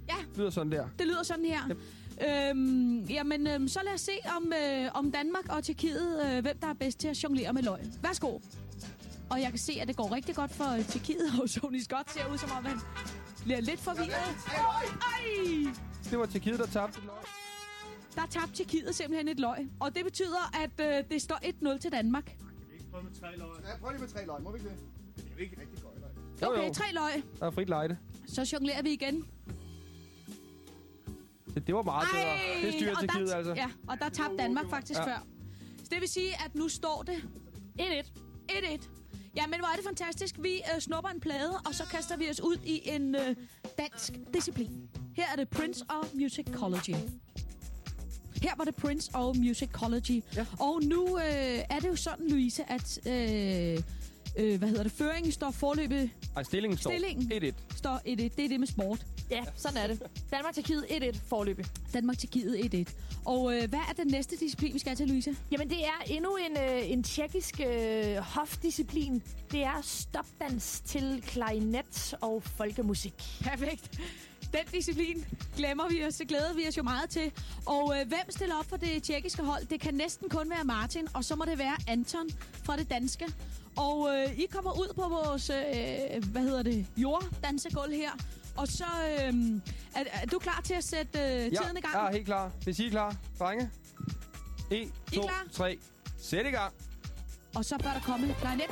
Ja. Lyder sådan der. Det lyder sådan her. Yep. Øhm, jamen, øhm, så lad os se om, øh, om Danmark og Tjekkiet, øh, hvem der er bedst til at jonglere med løg. Værsgo. Og jeg kan se, at det går rigtig godt for øh, Tjekkiet, *laughs* og Tony Scott ser ud som om, han bliver lidt forvirret. Ej! Det var Tjekkiet, der tabte. Der tabte Tjekkiet simpelthen et løg. Og det betyder, at øh, det står 1-0 til Danmark. Prøv med tre løg. Ja, prøv lige med tre løg, må vi ikke det? Det er ikke rigtig godt løg. Okay, jo. tre løg. Der er frit lejde. Så jonglerer vi igen. Det, det var meget bedre. Det styrer og Tjekkiet, der, altså. Ja, og der tabte Danmark faktisk Ja. ja. før. Så det vil sige, at nu står det 1-1. 1-1. Ja, men hvor er det fantastisk. Vi øh, snupper en plade, og så kaster vi os ud i en øh, dansk disciplin. Her er det Prince og Musicology. Her var det Prince og Musicology. Ja. Og nu øh, er det jo sådan, Louise, at... Øh, øh, hvad hedder det? Føringen står forløbet... Ej, stillingen står Stillingen 1-1. står 1-1. Det er det med sport. Ja, sådan er det. Danmark til Kid 1-1 forløbig. Danmark til Kiet 1-1. Og øh, hvad er den næste disciplin, vi skal til, Louise? Jamen, det er endnu en, øh, en tjekkisk øh, hofdisciplin. Det er stopdans til klarinet og folkemusik. Perfekt. Den disciplin glemmer vi os, det glæder vi os jo meget til. Og øh, hvem stiller op for det tjekkiske hold? Det kan næsten kun være Martin, og så må det være Anton fra det danske. Og øh, I kommer ud på vores, øh, hvad hedder det, jorddansegulv her. Og så øh, er, er du klar til at sætte øh, Ja, tiden i gang? er helt klar. Hvis I er klar, drenge. 1, 2, klar? 3. Sæt i gang. Og så bør der komme en klarinet.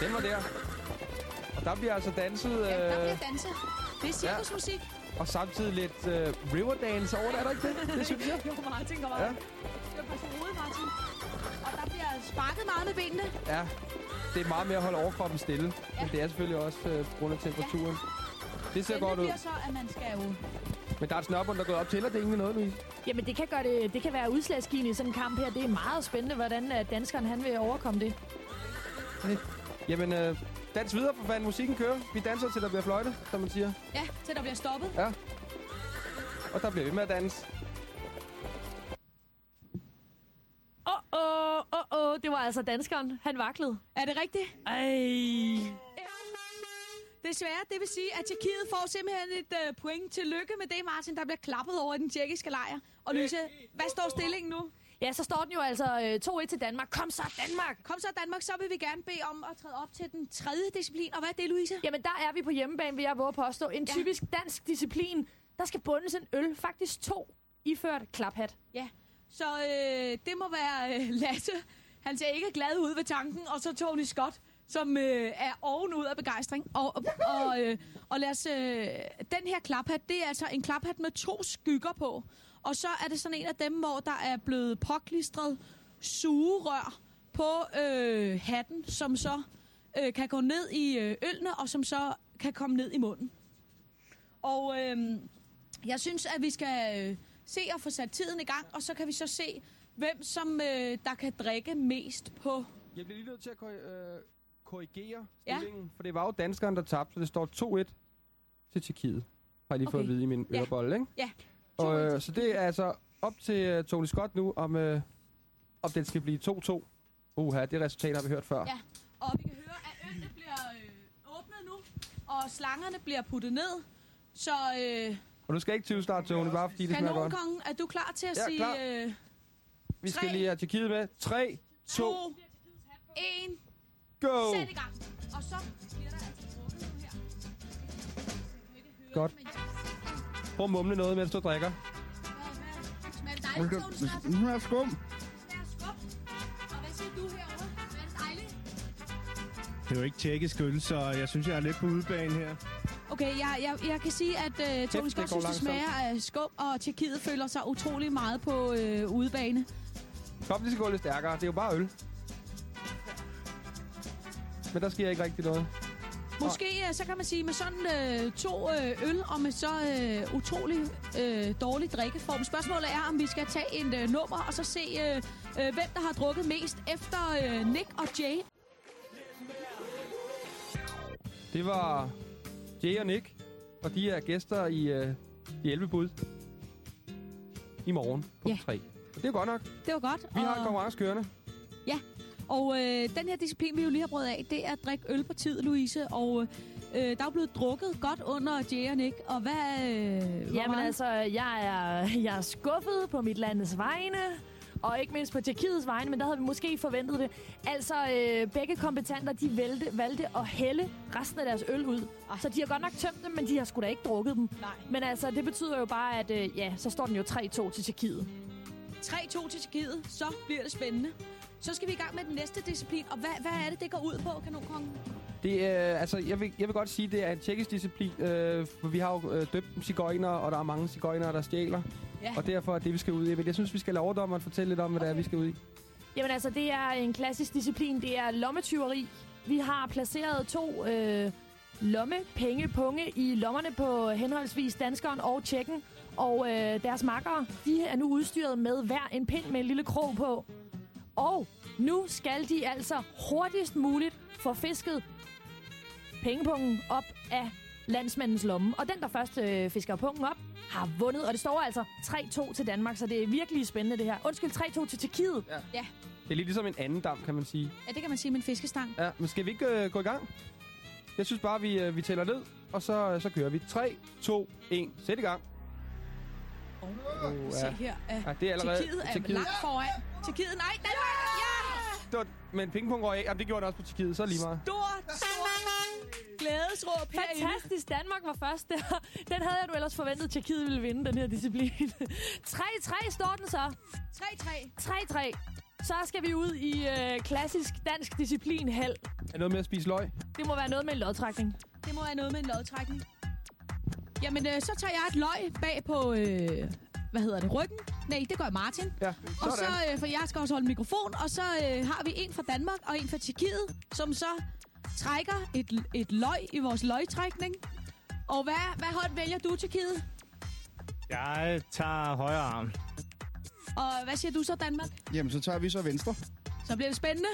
Den var der. Og der bliver altså danset... Ja, der øh, bliver danset. Det er cirkusmusik. Og samtidig lidt øh, riverdance over det, er der ikke det? Det synes jeg. *laughs* jo, Martin kommer Ja. ja. Skal du passe på hovedet, Martin? Og der bliver sparket meget med benene. Ja, det er meget mere at holde overkroppen stille. Ja. Men det er selvfølgelig også øh, på grund af temperaturen. Det ser Men godt det ud. bliver så, at man skal jo... Men der er et snørbånd, der er gået op til, og det er egentlig noget, Louise. Jamen, det kan, gøre det, det kan være udslagsgivende i sådan en kamp her. Det er meget spændende, hvordan øh, danskeren han vil overkomme det. Jamen, øh, dans videre for fanden. Musikken kører. Vi danser til, der bliver fløjte, som man siger. Ja, til der bliver stoppet. Ja. Og der bliver vi med at danse. Åh, åh, åh, åh. Det var altså danskeren. Han vaklede. Er det rigtigt? Ej. Desværre, det vil sige, at Tjekkiet får simpelthen et øh, point. Tillykke med det, Martin. Der bliver klappet over i den tjekkiske lejr. Og Louise, hvad står stillingen nu? Ja, så står den jo altså øh, 2-1 til Danmark. Kom så, Danmark! Kom så, Danmark. Så vil vi gerne bede om at træde op til den tredje disciplin. Og hvad er det, Louise? Jamen, der er vi på hjemmebane, vil jeg våge at påstå. En Ja. typisk dansk disciplin. Der skal bundes en øl. Faktisk to iført klaphat. Ja, så øh, det må være øh, *laughs* Lasse. Han ser ikke glad ud ved tanken. Og så Tony Scott, som øh, er ovenud af begejstring. Og, og, og, øh, og lad os, øh, den her klaphat, det er altså en klaphat med to skygger på. Og så er det sådan en af dem, hvor der er blevet påklistret sugerør på øh, hatten, som så øh, kan gå ned i øh, ølene, og som så kan komme ned i munden. Og øh, jeg synes, at vi skal øh, se og få sat tiden i gang, og så kan vi så se, hvem som øh, der kan drikke mest på. Jeg bliver lige nødt til at korri- øh, korrigere Ja. stillingen, for det var jo danskeren, der tabte, så det står 2-1 til Tjekkiet. Har jeg lige fået Okay. at vide i min Ja. ikke? Ja, Og, øh, så det er altså op til uh, Tony Scott nu, om, øh, om den skal blive 2-2. Uha, det resultat har vi hørt før. Ja, og vi kan høre, at ølene bliver øh, åbnet nu, og slangerne bliver puttet ned. Så øh, Og du skal ikke 20 start, Tony, bare fordi det smager godt. kanonkongen, er du klar til at Ja, sige klar. øh, Vi skal lige have Tjekkiet med. 3, 2, 2, 1, go! sæt i gang. Og så bliver der altså drukket nu her. Godt. Prøv at mumle noget, mens du drikker. Dejligt, Tony Scott? Nu smager skum. Det er jo ikke tjekkisk øl, så jeg synes, jeg er lidt på udebane her. Okay, jeg, jeg, jeg kan sige, at uh, Tony Scott synes, det smager af skum, og Tjekkiet føler sig utrolig meget på øh, udebane. Kom, det skal gå lidt stærkere. Det er jo bare øl. Men der sker ikke rigtig noget. Måske så kan man sige, med sådan øh, to øh, øl og med så øh, utrolig øh, dårlig drikkeform. Spørgsmålet er, om vi skal tage en øh, nummer og så se, øh, øh, hvem der har drukket mest efter øh, Nick og Jay. Det var Jay og Nick, og de er gæster i øh, de 11 bud i morgen på Ja. 3. Og det er godt nok. Det var godt. Vi har en og, konkurrence kørende. Ja, og øh, den her disciplin, vi jo lige har prøvet af, det er at drikke øl på tid, Louise. Og øh, der er blevet drukket godt under og Nick. Og hvad... Øh, Jamen altså, jeg er, jeg er skuffet på mit landes vegne. Og ikke mindst på Tjekkiets vegne, men der havde vi måske forventet det. Altså, øh, begge kompetenter, de valgte, valgte at hælde resten af deres øl ud. Så de har godt nok tømt dem, men de har sgu da ikke drukket dem. Nej. Men altså, det betyder jo bare, at øh, ja, så står den jo 3-2 til Tjekkiet. 3-2 til Tjekkiet, så bliver det spændende. Så skal vi i gang med den næste disciplin. Og hvad, hvad er det, det går ud på, Kanonkongen? Det er, altså, jeg vil, jeg vil godt sige, det er en tjekkisk disciplin, øh, for vi har jo øh, døbt cigøjner, og der er mange cigøjnere, der stjæler. Ja. Og derfor er det, vi skal ud i. Men jeg synes, vi skal lade overdommeren fortælle lidt om, hvad det er, vi skal ud i. Jamen altså, det er en klassisk disciplin. Det er lommetyveri. Vi har placeret to øh, lomme, penge, punge i lommerne på henholdsvis danskeren og tjekken. Og øh, deres makkere, de er nu udstyret med hver en pind med en lille krog på. Og nu skal de altså hurtigst muligt få fisket pengepungen op af landsmandens lomme. Og den, der først øh, fisker pungen op, har vundet. Og det står altså 3-2 til Danmark, så det er virkelig spændende det her. Undskyld, 3-2 til Tjekkiet. Ja. Ja. Det er lidt ligesom en anden dam, kan man sige. ja, det kan man sige med en fiskestang. Ja, men skal vi ikke øh, gå i gang? Jeg synes bare, vi, øh, vi tæller ned, og så, så kører vi. 3, 2, 1. Sæt i gang. Oh, Se ja. her. Uh, Ja, det er allerede... Tjekkiet er langt foran. Tjekkiet, nej, Danmark! Ja! Det var, men pingpong røg af. Jamen, det gjorde det også på Tjekkiet, så det lige meget. Stort, stort glædesråb herinde. Fantastisk. Danmark var først der. Den havde jeg du ellers forventet, at Tjekkiet ville vinde, den her disciplin. 3-3 står den så. 3-3. 3-3. Så skal vi ud i øh, klassisk dansk disciplin held. Er noget med at spise løg? Det må være noget med en lodtrækning. Det må være noget med en lodtrækning. Jamen, øh, så tager jeg et løg bag på, øh, hvad hedder det, ryggen. Nej, det gør Martin. Ja, Og så, øh, for jeg skal også holde mikrofon, og så øh, har vi en fra Danmark og en fra Tjekkiet, som så trækker et, et løg i vores løgtrækning. Og hvad, hvad hold vælger du, Tjekkiet? Jeg tager højre arm. Og hvad siger du så, Danmark? Jamen, så tager vi så venstre. Så bliver det spændende.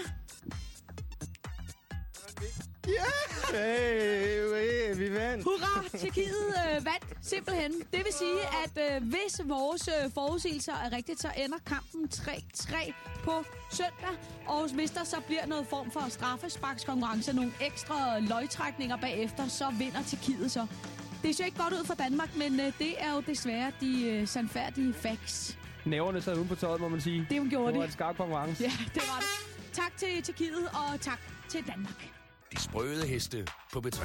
Hey, hey, vi vandt. Hurra! Tjekkiet øh, vandt simpelthen. Det vil sige, at øh, hvis vores øh, forudsigelser er rigtigt, så ender kampen 3-3 på søndag. Og hvis der så bliver noget form for straffesparkskonkurrence, nogle ekstra løgtrækninger bagefter, så vinder Tjekkiet så. Det ser ikke godt ud for Danmark, men øh, det er jo desværre de øh, sandfærdige facts. Næverne sad uden på tøjet, må man sige. Det gjorde det. var de. en skarp konkurrence. Ja, det var det. Tak til Tjekkiet, og tak til Danmark. De sprøde heste på B3.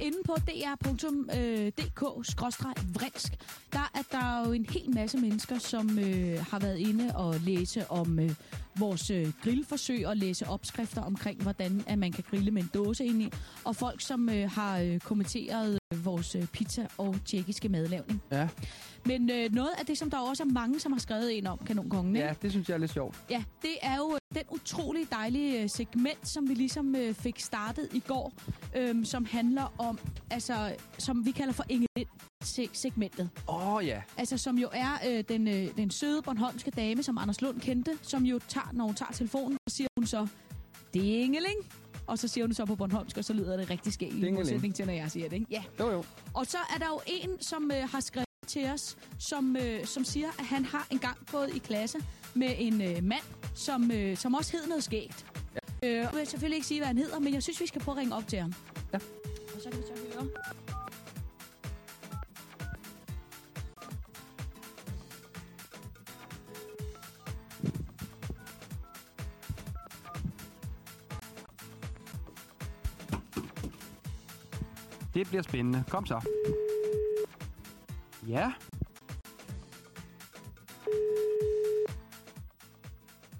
Inde på dr.dk-vrinsk, øh, der er der jo en hel masse mennesker, som øh, har været inde og læse om øh, vores øh, grillforsøg og læse opskrifter omkring, hvordan at man kan grille med en dåse ind i. Og folk, som øh, har øh, kommenteret øh, vores øh, pizza og tjekkiske madlavning. Ja. Men øh, noget af det, som der også er mange, som har skrevet ind om, Kanonkongen, ikke? ja, det synes jeg er lidt sjovt. Ja, det er jo øh, den utrolig dejlige øh, segment, som vi ligesom øh, fik startet i går, øhm, som handler om, altså, som vi kalder for Ingelind-segmentet. Åh oh, ja. Altså, som jo er øh, den, øh, den søde Bornholmske dame, som Anders Lund kendte, som jo tager, når hun tager telefonen, så siger hun så, det er Ingeling. Og så siger hun så på Bornholmsk, og så lyder det rigtig skægt i modsætning til, når jeg siger det. Ikke? Ja. Jo, jo. Og så er der jo en, som øh, har skrevet til os, som, øh, som siger, at han har engang gået i klasse med en øh, mand, som, øh, som også hed noget skægt. Ja. Øh, jeg vil selvfølgelig ikke sige, hvad han hedder, men jeg synes, vi skal prøve at ringe op til ham. Ja. Og så kan vi så høre. Det bliver spændende. Kom så. Ja.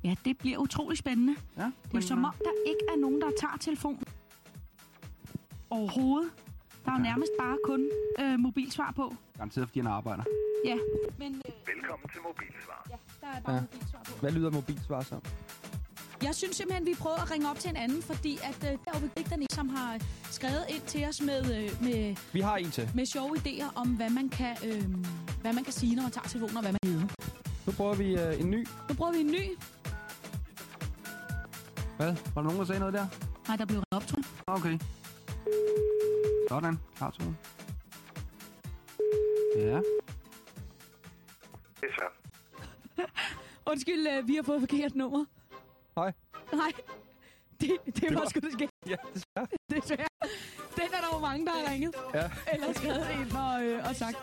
Ja, det bliver utrolig spændende. Ja, Det er som om, der ikke er nogen, der tager telefonen overhovedet. Der er jo nærmest bare kun øh, mobilsvar på. Garanteret, fordi han arbejder. Ja, men... Øh, Velkommen til Mobilsvar. Ja, der er bare Ja. mobilsvar på. Hvad lyder mobilsvar som? Jeg synes simpelthen, vi prøver at ringe op til en anden, fordi at øh, der er jo digterne, som har skrevet ind til os med, øh, med, Vi har en til. med sjove idéer om, hvad man kan, øh, hvad man kan sige, når man tager telefonen, og hvad man hedder. Nu prøver vi øh, en ny. Nu prøver vi en ny. Hvad? Var der nogen, der sagde noget der? Nej, der blev ringet op, tror jeg. Okay. Sådan. Klar, Tone. Ja. Det er så. *laughs* Undskyld, øh, vi har fået forkert nummer. Hej. Nej, det, det, det var var- sgu da skægt. Ja, desværre. Desværre. Den er der jo mange, der har ringet. Ja. Eller skrevet ind og, øh, og sagt.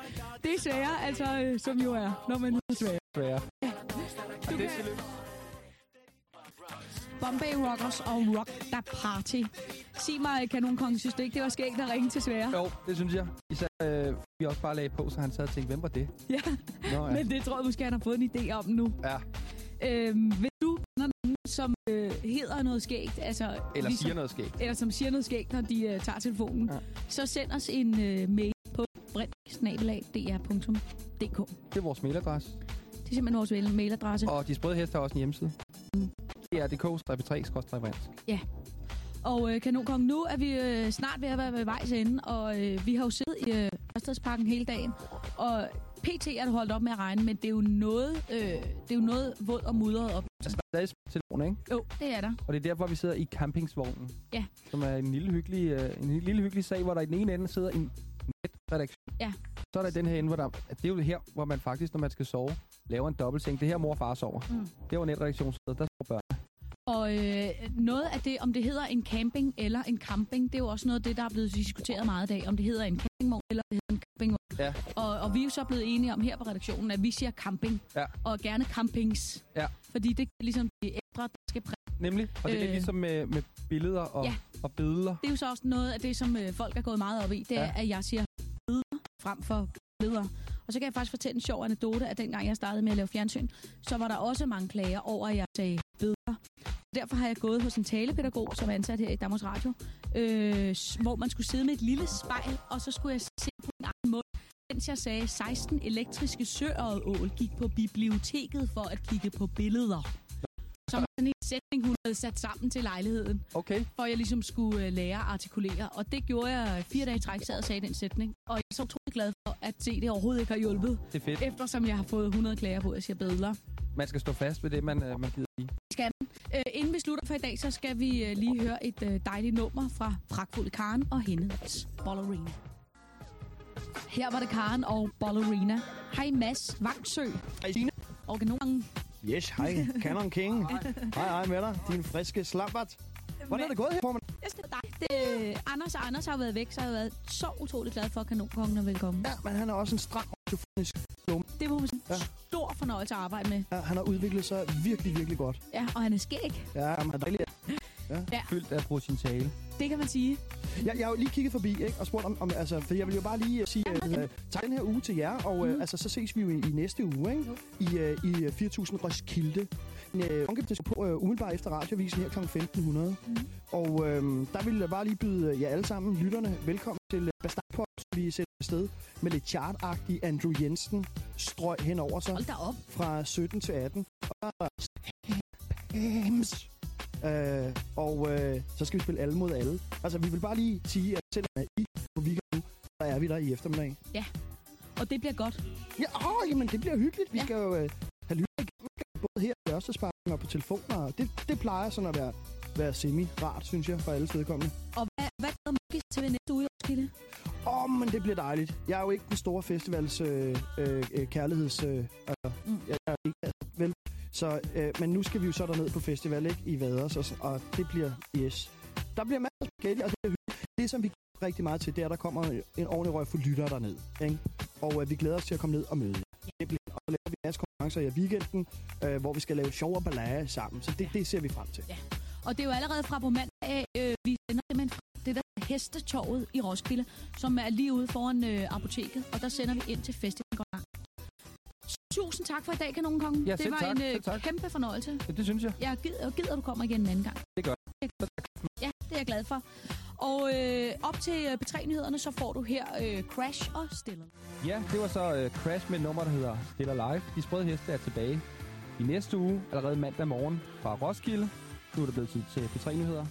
Det er svære, altså, øh, som jo er, når man er svære. Desværre. Du kan... Bombay Rockers og Rock Da Party. Sig mig, Kanonkong, synes du ikke, det var skægt at ringe til svære? Jo, det synes jeg. Især øh, vi også bare lagde på, så han sad og tænkte, hvem var det? Ja, Nå, ja. men det tror jeg måske, han har fået en idé om nu. Ja. Øhm, hvis du kender som øh, hedder noget skægt, altså... Eller siger noget skægt. Eller som siger noget skægt, når de øh, tager telefonen, ja. så send os en øh, mail på brint.dr.dk. Det er vores mailadresse. Det er simpelthen vores mail- mailadresse. Og de sprøde heste har også en hjemmeside. Det er dk-3-vansk. Ja. Og øh, Kanonkong, nu er vi øh, snart ved at være ved vejs ende, og øh, vi har jo siddet i øh, Ørstedsparken hele dagen. Og PT er du holdt op med at regne, men det er jo noget, øh, det er jo noget våd og mudret op. Altså, der er stadig telefon, ikke? Jo, det er der. Og det er derfor, vi sidder i campingsvognen. Ja. Som er en lille hyggelig, øh, en lille hyggelig sag, hvor der i den ene ende sidder en netredaktion. Ja. Så er der den her ende, hvor der... Det er jo her, hvor man faktisk, når man skal sove, laver en dobbeltseng. Det er her, mor og far sover. Mm. Det var netredaktionen. Der sover børn. Og øh, noget af det, om det hedder en camping eller en camping, det er jo også noget af det, der er blevet diskuteret meget i dag. Om det hedder en campingvogn eller det hedder en campingvogn. Ja. Og, og vi er jo så blevet enige om her på redaktionen, at vi siger camping. Ja. Og gerne campings. Ja. Fordi det er ligesom de ældre, der skal præge. Nemlig. Og det er Øh. ligesom med, med billeder og, Ja. og billeder. Det er jo så også noget af det, som øh, folk er gået meget op i. Det er, Ja. at jeg siger billeder frem for billeder. Og så kan jeg faktisk fortælle en sjov anekdote, at dengang jeg startede med at lave fjernsyn, så var der også mange klager over, at jeg sagde bedre. Derfor har jeg gået hos en talepædagog, som er ansat her i Danmarks Radio, øh, hvor man skulle sidde med et lille spejl, og så skulle jeg se på min egen mund, mens jeg sagde, 16 elektriske søål gik på biblioteket for at kigge på billeder. Som sådan en sætning, hun havde sat sammen til lejligheden. Okay. For jeg ligesom skulle øh, lære at artikulere. Og det gjorde jeg fire dage i træk, sad og sagde den sætning. Og jeg er så utrolig glad for, at se det overhovedet ikke har hjulpet. Det er fedt. Eftersom jeg har fået 100 klager på, at jeg siger billeder. Man skal stå fast ved det, man, øh, man gider sige. Skal man. Øh, inden vi slutter for i dag, så skal vi øh, lige høre et øh, dejligt nummer fra Pragtfulde Karen og hendes Ballerina. Her var det Karen og Ballerina. Hej Mads Vangsø. Hej Stine. Og nogen Yes, hej. *laughs* Canon King. Hej, hej med dig. Din friske slampert. Hvordan er det gået her, formand? øh, Anders og Anders har været væk, så har jeg været så utrolig glad for, at kanonkongen er velkommen. Ja, men han er også en stram radiofonisk. Det man sige. Ja. Stor fornøjelse at arbejde med. Ja, han har udviklet sig virkelig, virkelig godt. Ja, og han er skæg. Ja, han er dejlig. Ja. Ja. Fyldt af potentiale. Det kan man sige. Jeg, jeg har jo lige kigget forbi ikke, og spurgt om, om altså, for jeg vil jo bare lige øh, sige, uh, tak den her uge til jer, og uh, altså, så ses vi jo i, i næste uge, ikke? I, uh, i uh, 4000 Roskilde. En uh, på uh, umiddelbart efter radiovisen her kl. 1500. Mm. Og uh, der vil jeg bare lige byde jer alle sammen, lytterne, velkommen til uh, Bastardpop, som vi sætter afsted med lidt chartagtig Andrew Jensen strøg hen over sig. Hold da op. Fra 17 til 18. Og der er Pams. Øh, og øh, så skal vi spille alle mod alle. Altså, vi vil bare lige sige, at selvom I på weekenden, så er vi der i eftermiddag. Ja, og det bliver godt. Ja, åh, jamen, det bliver hyggeligt. Vi ja. skal jo øh, have lyttet igennem, både her i Ørstedsparken og på telefoner. Det, det plejer sådan at være, være semi-rart, synes jeg, for alle vedkommende. Og hvad, hvad glæder Mugis til ved næste uge i Roskilde? Åh, oh, men det bliver dejligt. Jeg er jo ikke den store festivals øh, øh, øh, kærligheds... Øh, altså, mm. jeg er ikke. Så, øh, men nu skal vi jo så derned på festival, ikke? I Vaders, og, og det bliver yes. Der bliver masser af spaghetti, og det er hyggeligt. Det, som vi glæder rigtig meget til, det er, at der kommer en ordentlig røg for lyttere derned. Ikke? Og øh, vi glæder os til at komme ned og møde jer. Og så laver vi en masse konkurrencer i weekenden, øh, hvor vi skal lave sjov og ballade sammen. Så det, det ser vi frem til. Ja. Og det er jo allerede fra på mandag af, øh, vi sender simpelthen fra det der hestetorvet i Roskilde, som er lige ude foran øh, apoteket, og der sender vi ind til festivalen. Tusind tak for i dag, Kanonkongen. Ja, det var tak, en øh, tak. kæmpe fornøjelse. Ja, det synes jeg. Jeg gider, gider, du kommer igen en anden gang. Det gør jeg. Ja, det er jeg glad for. Og øh, op til øh, P3-nyhederne, så får du her øh, Crash og Stiller. Ja, det var så uh, Crash med et nummer, der hedder Stiller Live. De sprøde heste er tilbage i næste uge, allerede mandag morgen fra Roskilde. Nu er det blevet tid til P3-nyheder.